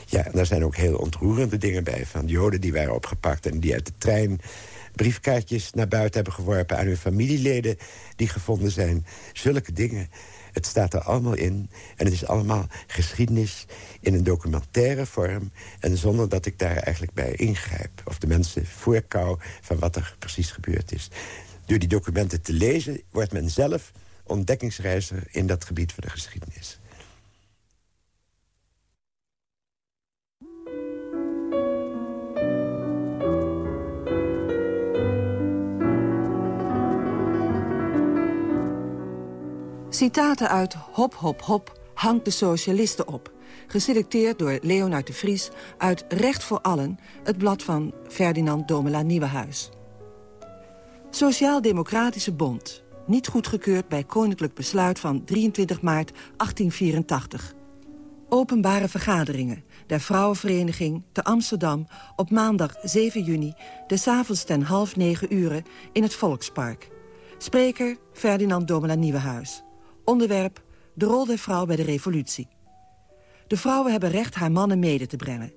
Ja, en daar zijn ook heel ontroerende dingen bij. Van joden die waren opgepakt en die uit de trein briefkaartjes naar buiten hebben geworpen... aan hun familieleden die gevonden zijn. Zulke dingen. Het staat er allemaal in. En het is allemaal geschiedenis in een documentaire vorm... en zonder dat ik daar eigenlijk bij ingrijp. Of de mensen voorkou van wat er precies gebeurd is. Door die documenten te lezen wordt men zelf ontdekkingsreiziger... in dat gebied van de geschiedenis. Citaten uit Hop Hop Hop hangt de socialisten op. Geselecteerd door Leonard de Vries uit Recht voor Allen... het blad van Ferdinand Domela Nieuwenhuis. Sociaal-Democratische Bond. Niet goedgekeurd bij koninklijk besluit van 23 maart 1884. Openbare vergaderingen der Vrouwenvereniging te Amsterdam... op maandag 7 juni, des avonds ten half negen uren in het Volkspark. Spreker Ferdinand Domela Nieuwenhuis. Onderwerp de rol der vrouw bij de revolutie. De vrouwen hebben recht haar mannen mede te brengen.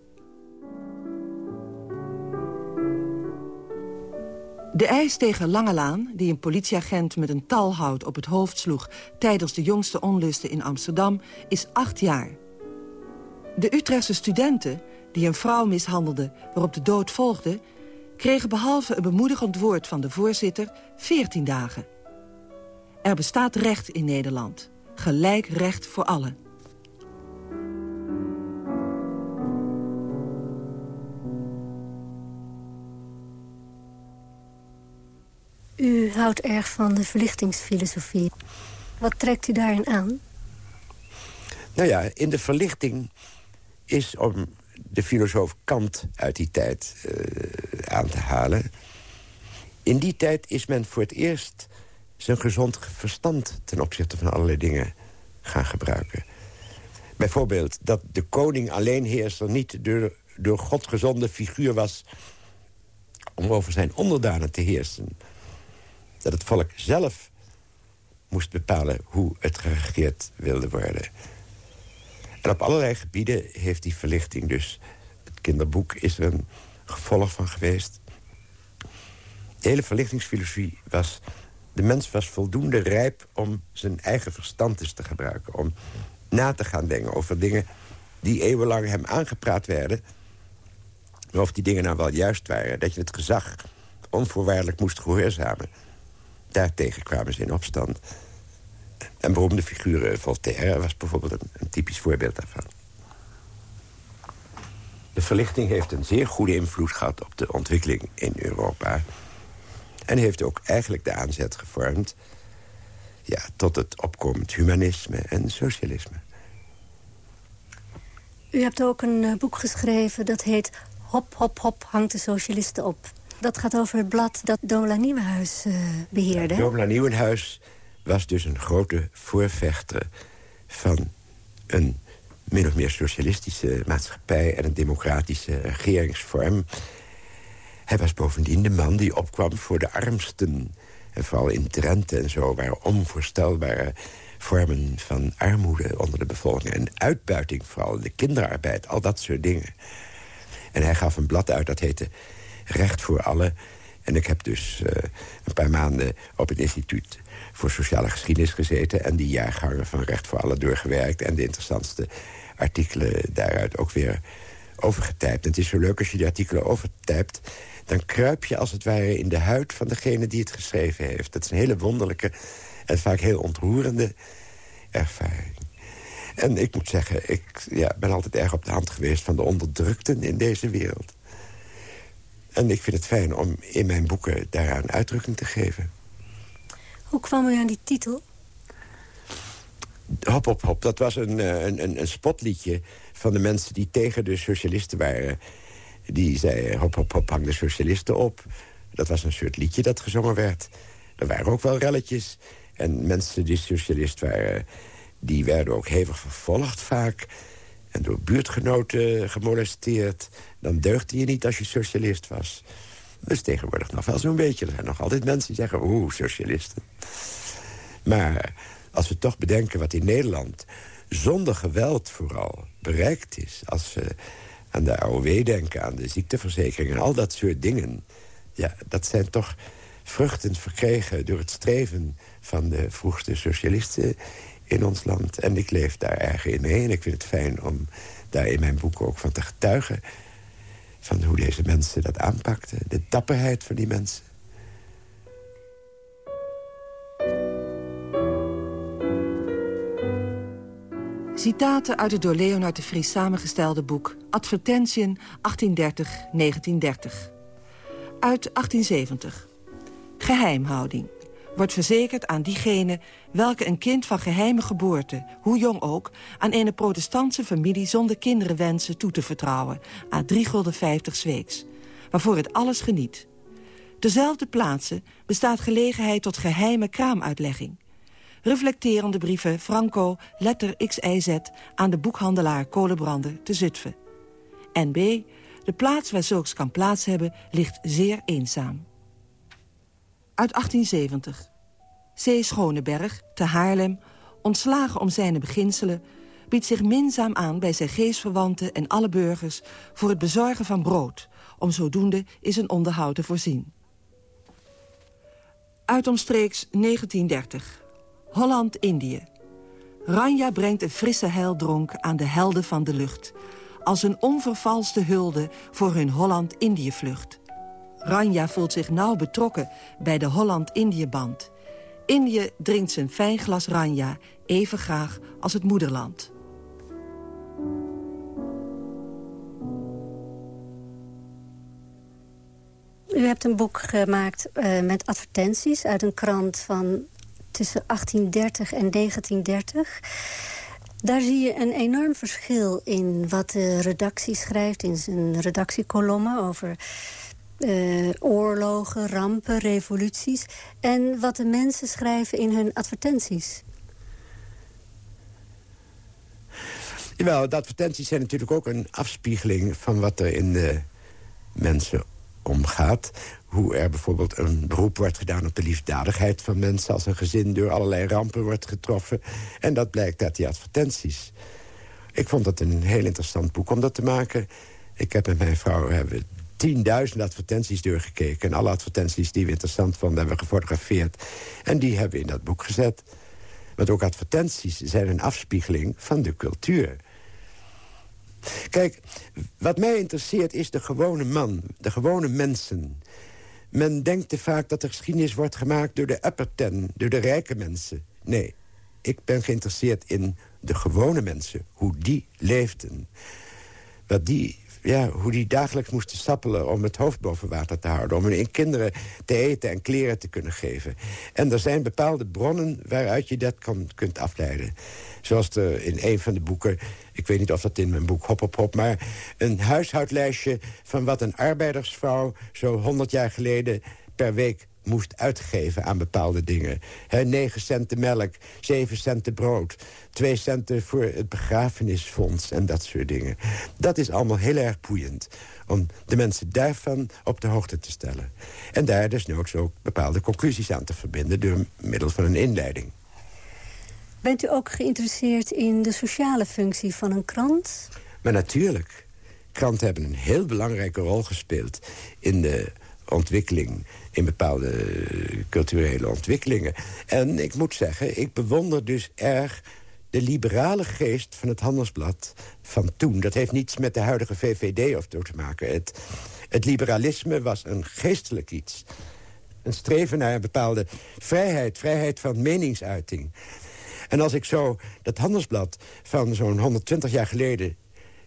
De eis tegen Langelaan, die een politieagent met een talhout op het hoofd sloeg... tijdens de jongste onlusten in Amsterdam, is acht jaar. De Utrechtse studenten, die een vrouw mishandelden waarop de dood volgde... kregen behalve een bemoedigend woord van de voorzitter 14 dagen. Er bestaat recht in Nederland. Gelijk recht voor allen. U houdt erg van de verlichtingsfilosofie. Wat trekt u daarin aan? Nou ja, in de verlichting is om de filosoof Kant uit die tijd uh, aan te halen. In die tijd is men voor het eerst zijn gezond verstand ten opzichte van allerlei dingen gaan gebruiken. Bijvoorbeeld dat de koning alleenheerser niet door, door God gezonde figuur was... om over zijn onderdanen te heersen. Dat het volk zelf moest bepalen hoe het geregeerd wilde worden. En op allerlei gebieden heeft die verlichting dus... het kinderboek is er een gevolg van geweest. De hele verlichtingsfilosofie was de mens was voldoende rijp om zijn eigen verstand eens te gebruiken. Om na te gaan denken over dingen die eeuwenlang hem aangepraat werden. Maar of die dingen nou wel juist waren. Dat je het gezag onvoorwaardelijk moest gehoorzamen. Daartegen kwamen ze in opstand. En beroemde figuren, Voltaire was bijvoorbeeld een typisch voorbeeld daarvan. De verlichting heeft een zeer goede invloed gehad op de ontwikkeling in Europa. En heeft ook eigenlijk de aanzet gevormd... Ja, tot het opkomend humanisme en socialisme. U hebt ook een eh, boek geschreven dat heet... Hop, hop, hop, hangt de socialisten op. Dat gaat over het blad dat Domela Nieuwenhuis uh, beheerde. Ja, Domela Nieuwenhuis was dus een grote voorvechter... van een min of meer socialistische maatschappij... en een democratische regeringsvorm... Hij was bovendien de man die opkwam voor de armsten. En vooral in Drenthe en zo waren onvoorstelbare vormen van armoede onder de bevolking. En uitbuiting vooral, de kinderarbeid, al dat soort dingen. En hij gaf een blad uit dat heette Recht voor Alle. En ik heb dus uh, een paar maanden op het instituut voor sociale geschiedenis gezeten... en die jaargangen van Recht voor Alle doorgewerkt... en de interessantste artikelen daaruit ook weer overgetypt. Het is zo leuk als je die artikelen overtypt... dan kruip je als het ware in de huid van degene die het geschreven heeft. Dat is een hele wonderlijke en vaak heel ontroerende ervaring. En ik moet zeggen, ik ja, ben altijd erg op de hand geweest... van de onderdrukten in deze wereld. En ik vind het fijn om in mijn boeken daaraan uitdrukking te geven. Hoe kwam u aan die titel? Hop, hop, hop. Dat was een, eh, een, een spotliedje van de mensen die tegen de socialisten waren. Die zeiden, hop, hop, hop, hang de socialisten op. Dat was een soort liedje dat gezongen werd. Er waren ook wel relletjes. En mensen die socialist waren, die werden ook hevig vervolgd vaak. En door buurtgenoten gemolesteerd. Dan deugde je niet als je socialist was. Dus tegenwoordig nog wel zo'n beetje. Er zijn nog altijd mensen die zeggen, oeh, socialisten. Maar als we toch bedenken wat in Nederland... zonder geweld vooral bereikt is... als we aan de AOW denken, aan de ziekteverzekering... en al dat soort dingen... ja, dat zijn toch vruchten verkregen door het streven... van de vroegste socialisten in ons land. En ik leef daar erg in mee. En ik vind het fijn om daar in mijn boek ook van te getuigen... van hoe deze mensen dat aanpakten. De dapperheid van die mensen. Citaten uit het door Leonard de Vries samengestelde boek... Advertentien 1830-1930. Uit 1870. Geheimhouding wordt verzekerd aan diegene welke een kind van geheime geboorte, hoe jong ook, aan een protestantse familie zonder kinderen wensen toe te vertrouwen, aan 3,50 gulden weeks, waarvoor het alles geniet. Dezelfde plaatsen bestaat gelegenheid tot geheime kraamuitlegging. Reflecterende brieven Franco, letter XIZ, aan de boekhandelaar Kolenbrander te Zutphen. NB, de plaats waar zulks kan plaats hebben, ligt zeer eenzaam uit 1870. C. Schoneberg, te Haarlem, ontslagen om zijn beginselen... biedt zich minzaam aan bij zijn geestverwanten en alle burgers... voor het bezorgen van brood, om zodoende is een onderhoud te voorzien. Uit omstreeks 1930. Holland-Indië. Ranja brengt een frisse heildronk aan de helden van de lucht... als een onvervalste hulde voor hun Holland-Indië-vlucht... Ranja voelt zich nauw betrokken bij de Holland-Indië-band. Indië drinkt zijn fijn glas Ranja even graag als het moederland. U hebt een boek gemaakt uh, met advertenties uit een krant van tussen 1830 en 1930. Daar zie je een enorm verschil in wat de redactie schrijft... in zijn redactiekolommen over uh, oorlogen, rampen, revoluties... en wat de mensen schrijven in hun advertenties. Jawel, de advertenties zijn natuurlijk ook een afspiegeling... van wat er in de mensen omgaat. Hoe er bijvoorbeeld een beroep wordt gedaan op de liefdadigheid van mensen... als een gezin door allerlei rampen wordt getroffen. En dat blijkt uit die advertenties. Ik vond dat een heel interessant boek om dat te maken. Ik heb met mijn vrouw hebben tienduizend advertenties doorgekeken. En alle advertenties die we interessant vonden hebben we gefotografeerd. En die hebben we in dat boek gezet. Want ook advertenties zijn een afspiegeling van de cultuur. Kijk, wat mij interesseert is de gewone man, de gewone mensen. Men denkt te vaak dat de geschiedenis wordt gemaakt door de upper ten, door de rijke mensen. Nee, ik ben geïnteresseerd in de gewone mensen, hoe die leefden. Wat die ja, hoe die dagelijks moesten sappelen om het hoofd boven water te houden. Om hun kinderen te eten en kleren te kunnen geven. En er zijn bepaalde bronnen waaruit je dat kan, kunt afleiden. Zoals er in een van de boeken, ik weet niet of dat in mijn boek Hop op Hop... maar een huishoudlijstje van wat een arbeidersvrouw zo 100 jaar geleden per week moest uitgeven aan bepaalde dingen. He, 9 centen melk, 7 centen brood, 2 centen voor het begrafenisfonds en dat soort dingen. Dat is allemaal heel erg boeiend om de mensen daarvan op de hoogte te stellen. En daar desnoods ook bepaalde conclusies aan te verbinden... door middel van een inleiding. Bent u ook geïnteresseerd in de sociale functie van een krant? Maar natuurlijk. Kranten hebben een heel belangrijke rol gespeeld... in de ontwikkeling in bepaalde culturele ontwikkelingen. En ik moet zeggen, ik bewonder dus erg de liberale geest van het Handelsblad van toen. Dat heeft niets met de huidige VVD of zo te maken. Het, het liberalisme was een geestelijk iets. Een streven naar een bepaalde vrijheid, vrijheid van meningsuiting. En als ik zo dat Handelsblad van zo'n 120 jaar geleden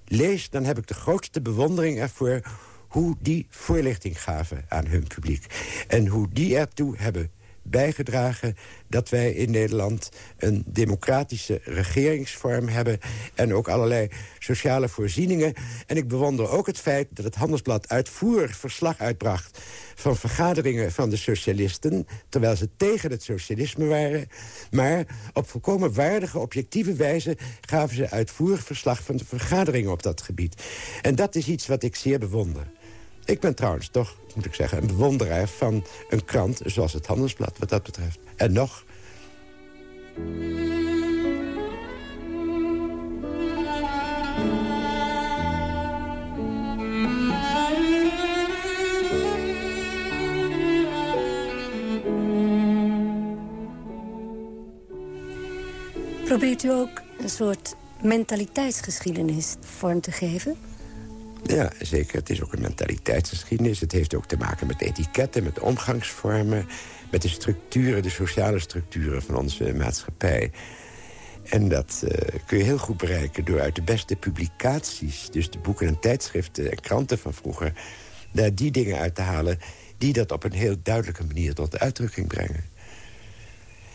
lees... dan heb ik de grootste bewondering ervoor hoe die voorlichting gaven aan hun publiek. En hoe die ertoe hebben bijgedragen dat wij in Nederland een democratische regeringsvorm hebben... en ook allerlei sociale voorzieningen. En ik bewonder ook het feit dat het Handelsblad uitvoerig verslag uitbracht... van vergaderingen van de socialisten, terwijl ze tegen het socialisme waren. Maar op volkomen waardige, objectieve wijze... gaven ze uitvoerig verslag van de vergaderingen op dat gebied. En dat is iets wat ik zeer bewonder. Ik ben trouwens toch, moet ik zeggen, een bewonderaar van een krant zoals het Handelsblad, wat dat betreft. En nog... Probeert u ook een soort mentaliteitsgeschiedenis vorm te geven? Ja, zeker. Het is ook een mentaliteitsgeschiedenis. Het heeft ook te maken met etiketten, met omgangsvormen... met de structuren, de sociale structuren van onze maatschappij. En dat uh, kun je heel goed bereiken door uit de beste publicaties... dus de boeken en tijdschriften en kranten van vroeger... daar die dingen uit te halen die dat op een heel duidelijke manier tot uitdrukking brengen.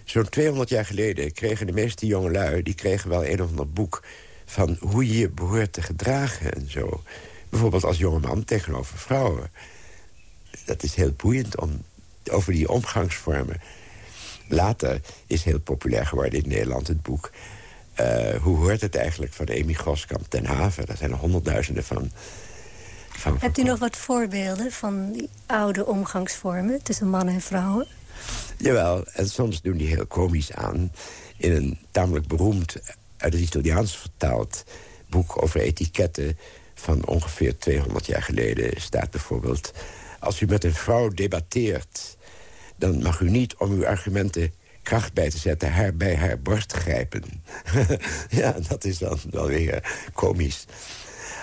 Zo'n 200 jaar geleden kregen de meeste jongelui... die kregen wel een of ander boek van hoe je je behoort te gedragen en zo. Bijvoorbeeld als jongeman tegenover vrouwen. Dat is heel boeiend om, over die omgangsvormen. Later is heel populair geworden in Nederland het boek... Uh, hoe hoort het eigenlijk van Amy Groskamp ten Haven? Daar zijn er honderdduizenden van. van Hebt u nog wat voorbeelden van die oude omgangsvormen... tussen mannen en vrouwen? Jawel, en soms doen die heel komisch aan. In een tamelijk beroemd, uit het Italiaans vertaald boek over etiketten van ongeveer 200 jaar geleden staat bijvoorbeeld... als u met een vrouw debatteert... dan mag u niet om uw argumenten kracht bij te zetten... haar bij haar borst grijpen. ja, dat is dan wel weer komisch.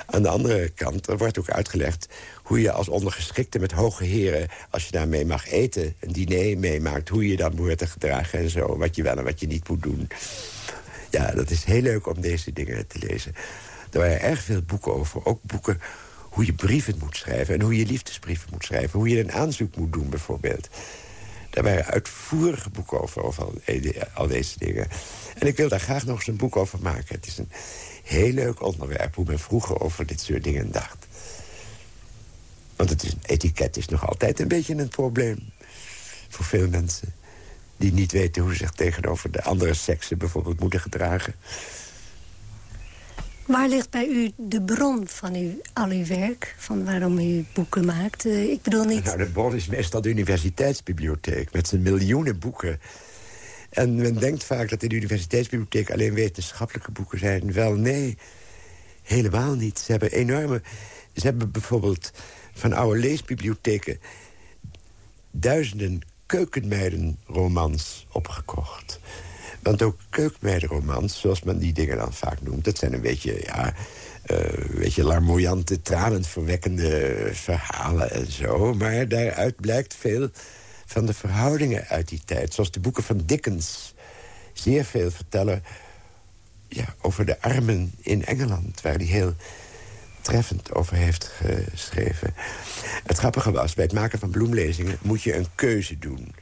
Aan de andere kant, er wordt ook uitgelegd... hoe je als ondergeschikte met hoge heren... als je daarmee mag eten, een diner meemaakt... hoe je dan behoort te gedragen en zo. Wat je wel en wat je niet moet doen. Ja, dat is heel leuk om deze dingen te lezen. Er waren erg veel boeken over. Ook boeken hoe je brieven moet schrijven... en hoe je liefdesbrieven moet schrijven. Hoe je een aanzoek moet doen, bijvoorbeeld. Daar waren uitvoerige boeken over, over al, deze dingen. En ik wil daar graag nog eens een boek over maken. Het is een heel leuk onderwerp... hoe men vroeger over dit soort dingen dacht. Want het is, etiket is nog altijd een beetje een probleem. Voor veel mensen. Die niet weten hoe ze zich tegenover de andere seksen bijvoorbeeld moeten gedragen. Waar ligt bij u de bron van uw, al uw werk? Van waarom u boeken maakt? Uh, ik bedoel niet... Nou, de bron is meestal de universiteitsbibliotheek... met zijn miljoenen boeken. En men denkt vaak dat in de universiteitsbibliotheek... alleen wetenschappelijke boeken zijn. Wel, nee, helemaal niet. Ze hebben enorme... Ze hebben bijvoorbeeld van oude leesbibliotheken... duizenden keukenmeidenromans opgekocht... Want ook keukenmeidenromans, zoals men die dingen dan vaak noemt... dat zijn een beetje, ja, een beetje larmoyante, tranenverwekkende verhalen en zo. Maar daaruit blijkt veel van de verhoudingen uit die tijd. Zoals de boeken van Dickens zeer veel vertellen ja, over de armen in Engeland... waar hij heel treffend over heeft geschreven. Het grappige was, bij het maken van bloemlezingen moet je een keuze doen.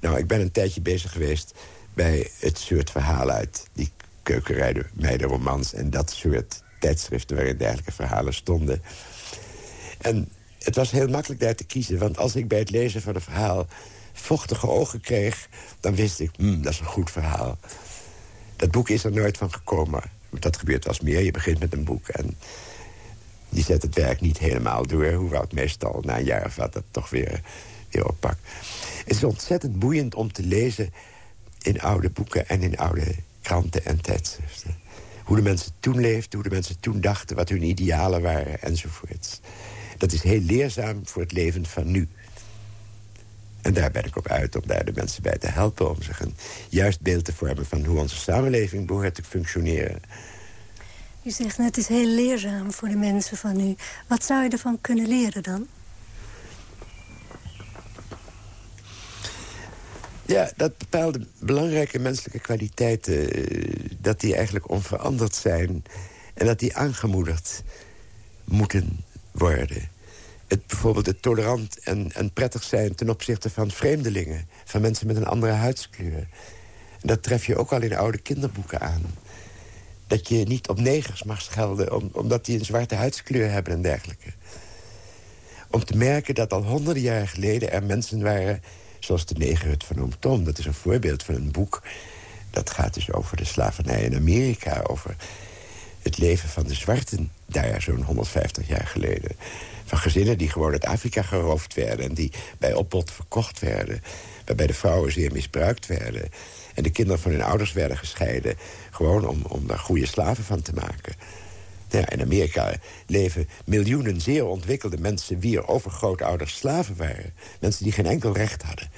Nou, ik ben een tijdje bezig geweest bij het soort verhalen uit die keukenmeidenromans... en dat soort tijdschriften waarin dergelijke verhalen stonden. En het was heel makkelijk daar te kiezen. Want als ik bij het lezen van een verhaal vochtige ogen kreeg... dan wist ik, hmm, dat is een goed verhaal. Dat boek is er nooit van gekomen. Dat gebeurt eens meer. Je begint met een boek en die zet het werk niet helemaal door... hoewel het meestal na een jaar of wat dat toch weer, weer oppakt. Het is ontzettend boeiend om te lezen in oude boeken en in oude kranten en tijdschriften. Hoe de mensen toen leefden, hoe de mensen toen dachten... wat hun idealen waren, enzovoorts. Dat is heel leerzaam voor het leven van nu. En daar ben ik op uit om daar de mensen bij te helpen... om zich een juist beeld te vormen van hoe onze samenleving behoort te functioneren. U zegt net, het is heel leerzaam voor de mensen van nu. Wat zou je ervan kunnen leren dan? Ja, dat bepaalde belangrijke menselijke kwaliteiten... Eh, dat die eigenlijk onveranderd zijn... en dat die aangemoedigd moeten worden. Het, bijvoorbeeld het tolerant en, en prettig zijn ten opzichte van vreemdelingen... van mensen met een andere huidskleur. En dat tref je ook al in oude kinderboeken aan. Dat je niet op negers mag schelden... omdat die een zwarte huidskleur hebben en dergelijke. Om te merken dat al honderden jaren geleden er mensen waren Zoals de negerhut van Oom Tom. Dat is een voorbeeld van een boek. Dat gaat dus over de slavernij in Amerika. Over het leven van de zwarten daar zo'n 150 jaar geleden. Van gezinnen die gewoon uit Afrika geroofd werden... en die bij opbod verkocht werden. Waarbij de vrouwen zeer misbruikt werden. En de kinderen van hun ouders werden gescheiden. Gewoon om, om daar goede slaven van te maken. In Amerika leven miljoenen zeer ontwikkelde mensen... wier overgrootouders slaven waren. Mensen die geen enkel recht hadden.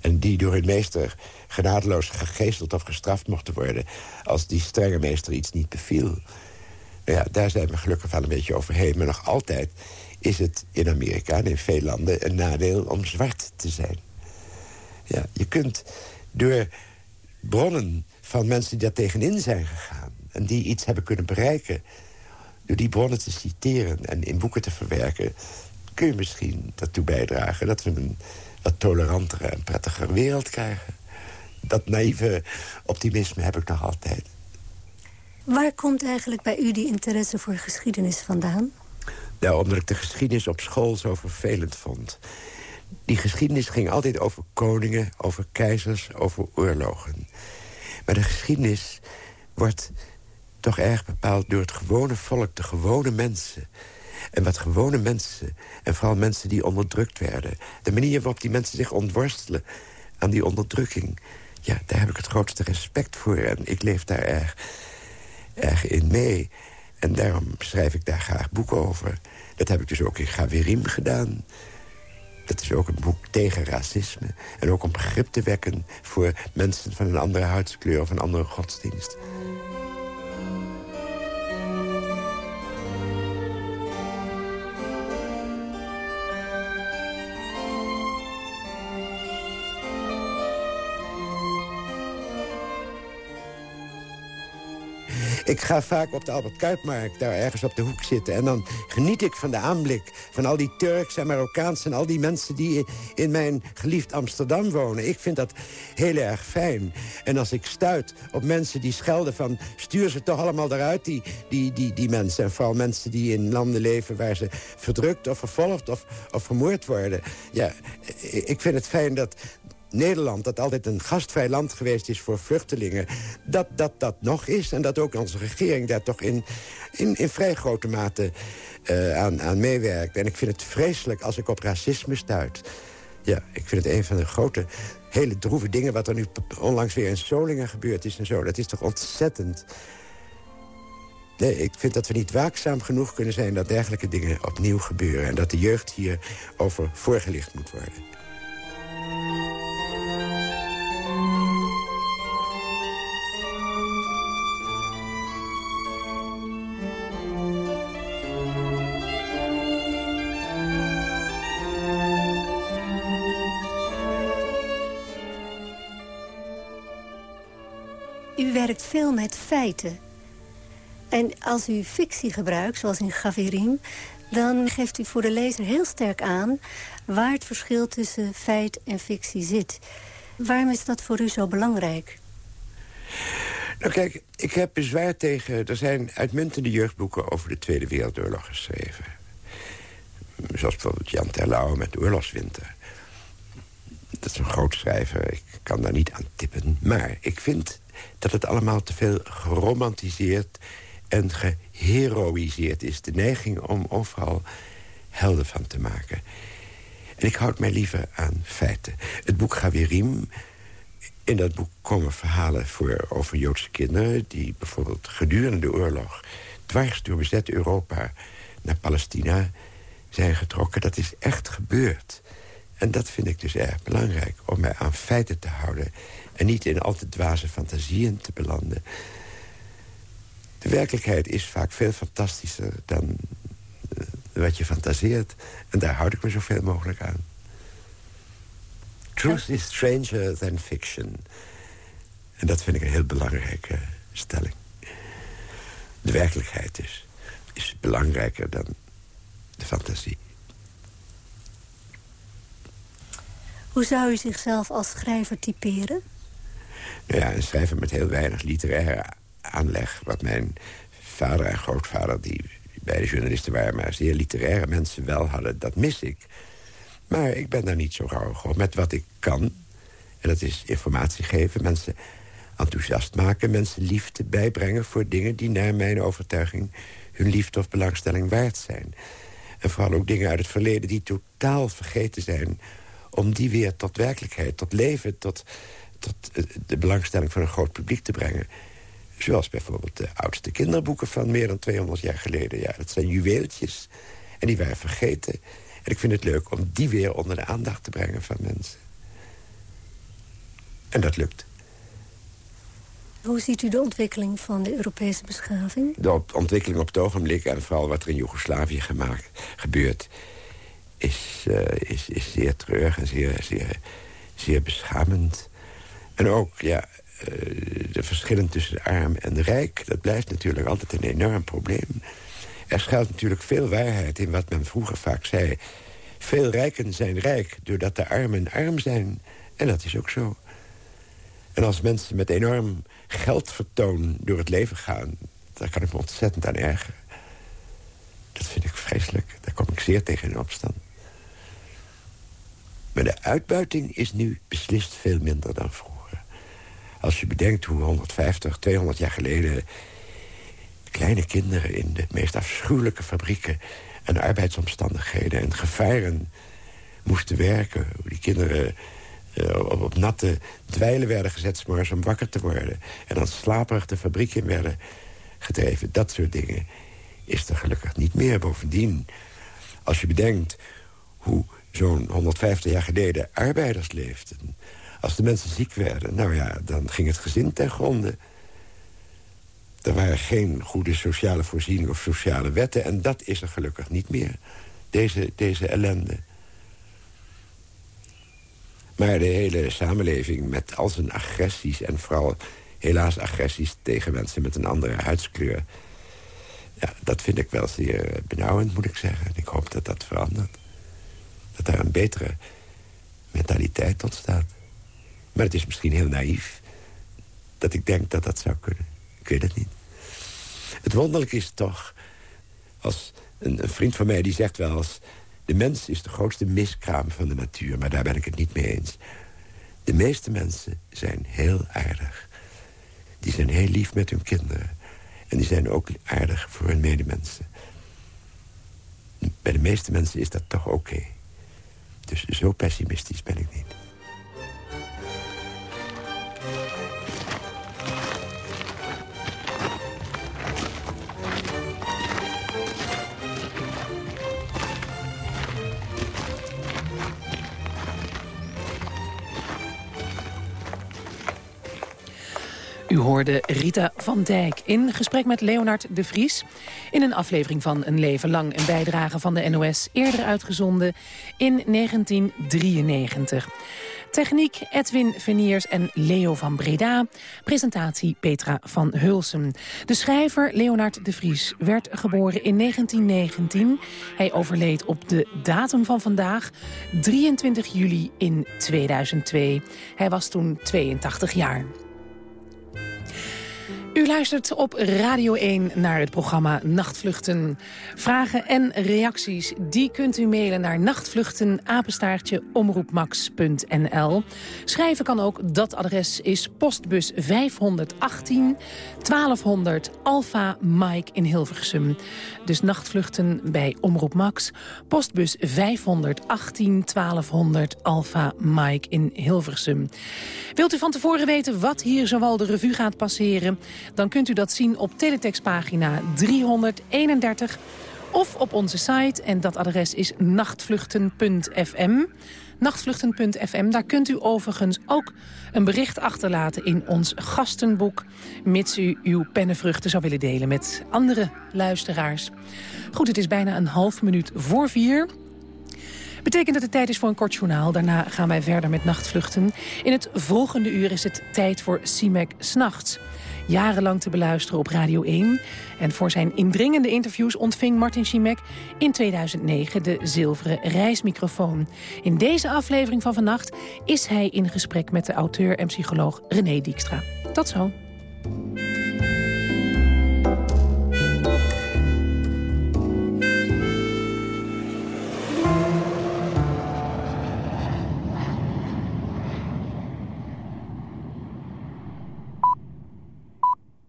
En die door hun meester genadeloos gegeesteld of gestraft mochten worden... als die strenge meester iets niet beviel. Ja, daar zijn we gelukkig wel een beetje overheen. Maar nog altijd is het in Amerika en in veel landen een nadeel om zwart te zijn. Ja, je kunt door bronnen van mensen die daar tegenin zijn gegaan... en die iets hebben kunnen bereiken door die bronnen te citeren en in boeken te verwerken... kun je misschien daartoe bijdragen dat we een wat tolerantere en prettigere wereld krijgen. Dat naïeve optimisme heb ik nog altijd. Waar komt eigenlijk bij u die interesse voor geschiedenis vandaan? Nou, omdat ik de geschiedenis op school zo vervelend vond. Die geschiedenis ging altijd over koningen, over keizers, over oorlogen. Maar de geschiedenis wordt toch erg bepaald door het gewone volk, de gewone mensen. En wat gewone mensen, en vooral mensen die onderdrukt werden... de manier waarop die mensen zich ontworstelen aan die onderdrukking... ja, daar heb ik het grootste respect voor. En ik leef daar erg, erg in mee. En daarom schrijf ik daar graag boeken over. Dat heb ik dus ook in Gaverim gedaan. Dat is ook een boek tegen racisme. En ook om begrip te wekken voor mensen van een andere huidskleur... of een andere godsdienst. Ik ga vaak op de Albert Kuipmarkt daar ergens op de hoek zitten. En dan geniet ik van de aanblik van al die Turks en Marokkaans... en al die mensen die in mijn geliefd Amsterdam wonen. Ik vind dat heel erg fijn. En als ik stuit op mensen die schelden van... stuur ze toch allemaal eruit, die, die, die, die mensen. En vooral mensen die in landen leven waar ze verdrukt of vervolgd of, of vermoord worden. Ja, ik vind het fijn dat, Nederland, dat altijd een gastvrij land geweest is voor vluchtelingen... dat dat, dat nog is en dat ook onze regering daar toch in, in, in vrij grote mate uh, aan, aan meewerkt. En ik vind het vreselijk als ik op racisme stuit. Ja, ik vind het een van de grote, hele droeve dingen... wat er nu onlangs weer in Solingen gebeurd is en zo. Dat is toch ontzettend... Nee, ik vind dat we niet waakzaam genoeg kunnen zijn... dat dergelijke dingen opnieuw gebeuren. En dat de jeugd hier over voorgelicht moet worden. Werkt veel met feiten. En als u fictie gebruikt, zoals in Gavirim... dan geeft u voor de lezer heel sterk aan... waar het verschil tussen feit en fictie zit. Waarom is dat voor u zo belangrijk? Nou kijk, ik heb bezwaar tegen... er zijn uitmuntende jeugdboeken over de Tweede Wereldoorlog geschreven. Zoals bijvoorbeeld Jan Terlouw met Oorlogswinter. Dat is een groot schrijver, ik kan daar niet aan tippen. Maar ik vind dat het allemaal te veel geromantiseerd en geheroïseerd is. De neiging om overal helden van te maken. En ik houd mij liever aan feiten. Het boek Gavirim... In dat boek komen verhalen voor over Joodse kinderen... die bijvoorbeeld gedurende de oorlog... dwars door bezet Europa naar Palestina zijn getrokken. Dat is echt gebeurd. En dat vind ik dus erg belangrijk, om mij aan feiten te houden... en niet in al te dwaze fantasieën te belanden. De werkelijkheid is vaak veel fantastischer dan eh, wat je fantaseert. En daar houd ik me zoveel mogelijk aan. Truth is stranger than fiction. En dat vind ik een heel belangrijke stelling. De werkelijkheid is, is belangrijker dan de fantasie. Hoe zou u zichzelf als schrijver typeren? Nou ja, een schrijver met heel weinig literaire aanleg. Wat mijn vader en grootvader, die beide journalisten waren... maar zeer literaire mensen wel hadden, dat mis ik. Maar ik ben daar niet zo gauw op. Met wat ik kan, en dat is informatie geven... mensen enthousiast maken, mensen liefde bijbrengen... voor dingen die naar mijn overtuiging hun liefde of belangstelling waard zijn. En vooral ook dingen uit het verleden die totaal vergeten zijn... om die weer tot werkelijkheid, tot leven, tot, tot eh, de belangstelling van een groot publiek te brengen. Zoals bijvoorbeeld de oudste kinderboeken van meer dan 200 jaar geleden. Ja, dat zijn juweeltjes en die waren vergeten. En ik vind het leuk om die weer onder de aandacht te brengen van mensen. En dat lukt. Hoe ziet u de ontwikkeling van de Europese beschaving? De ontwikkeling op het ogenblik en vooral wat er in Joegoslavië gemaakt, gebeurt... Is, uh, is, is zeer treurig en zeer, zeer, zeer beschamend. En ook, ja, uh, de verschillen tussen de arm en de rijk... dat blijft natuurlijk altijd een enorm probleem. Er schuilt natuurlijk veel waarheid in wat men vroeger vaak zei. Veel rijken zijn rijk doordat de armen arm zijn. En dat is ook zo. En als mensen met enorm geldvertoon door het leven gaan... daar kan ik me ontzettend aan ergeren. Dat vind ik vreselijk. Daar kom ik zeer tegen in opstand. Maar de uitbuiting is nu beslist veel minder dan vroeger. Als je bedenkt hoe 150, 200 jaar geleden... kleine kinderen in de meest afschuwelijke fabrieken... en arbeidsomstandigheden en gevaren moesten werken. Hoe die kinderen uh, op, natte dweilen werden gezet... om wakker te worden. En dan slaperig de fabriek in werden gedreven. Dat soort dingen is er gelukkig niet meer. Bovendien, als je bedenkt hoe zo'n 150 jaar geleden arbeiders leefden... als de mensen ziek werden, nou ja, dan ging het gezin ten gronde. Er waren geen goede sociale voorzieningen of sociale wetten... en dat is er gelukkig niet meer, deze, deze ellende. Maar de hele samenleving met al zijn agressies... en vooral helaas agressies tegen mensen met een andere huidskleur... Ja, dat vind ik wel zeer benauwend, moet ik zeggen. En ik hoop dat dat verandert. Dat daar een betere mentaliteit ontstaat. Maar het is misschien heel naïef dat ik denk dat dat zou kunnen. Ik weet het niet. Het wonderlijke is toch... als een, vriend van mij die zegt wel eens... De mens is de grootste miskraam van de natuur, maar daar ben ik het niet mee eens. De meeste mensen zijn heel aardig. Die zijn heel lief met hun kinderen. En die zijn ook aardig voor hun medemensen. Bij de meeste mensen is dat toch oké. Dus zo pessimistisch ben ik niet. U hoorde Rita van Dijk in gesprek met Leonard de Vries... in een aflevering van Een Leven Lang, een bijdrage van de NOS... eerder uitgezonden in 1993. Techniek Edwin Veniers en Leo van Breda. Presentatie Petra van Hulsen. De schrijver Leonard de Vries werd geboren in 1919. Hij overleed op de datum van vandaag, 23 juli in 2002. Hij was toen 82 jaar. U luistert op Radio 1 naar het programma Nachtvluchten. Vragen en reacties die kunt u mailen naar nachtvluchten omroepmax.nl. Schrijven kan ook, dat adres is postbus 518 1200 Alpha Mike in Hilversum. Dus nachtvluchten bij Omroep Max, postbus 518 1200 Alpha Mike in Hilversum. Wilt u van tevoren weten wat hier zowel de revue gaat passeren dan kunt u dat zien op teletextpagina 331 of op onze site. En dat adres is nachtvluchten.fm nachtvluchten.fm. Daar kunt u overigens ook een bericht achterlaten in ons gastenboek... mits u uw pennenvruchten zou willen delen met andere luisteraars. Goed, het is bijna een half minuut voor vier... Betekent dat het tijd is voor een kort journaal. Daarna gaan wij verder met nachtvluchten. In het volgende uur is het tijd voor CIMEC S'nachts jarenlang te beluisteren op Radio 1. En voor zijn indringende interviews ontving Martin Schimek in 2009 de zilveren reismicrofoon. In deze aflevering van vannacht is hij in gesprek met de auteur en psycholoog René Dijkstra. Tot zo.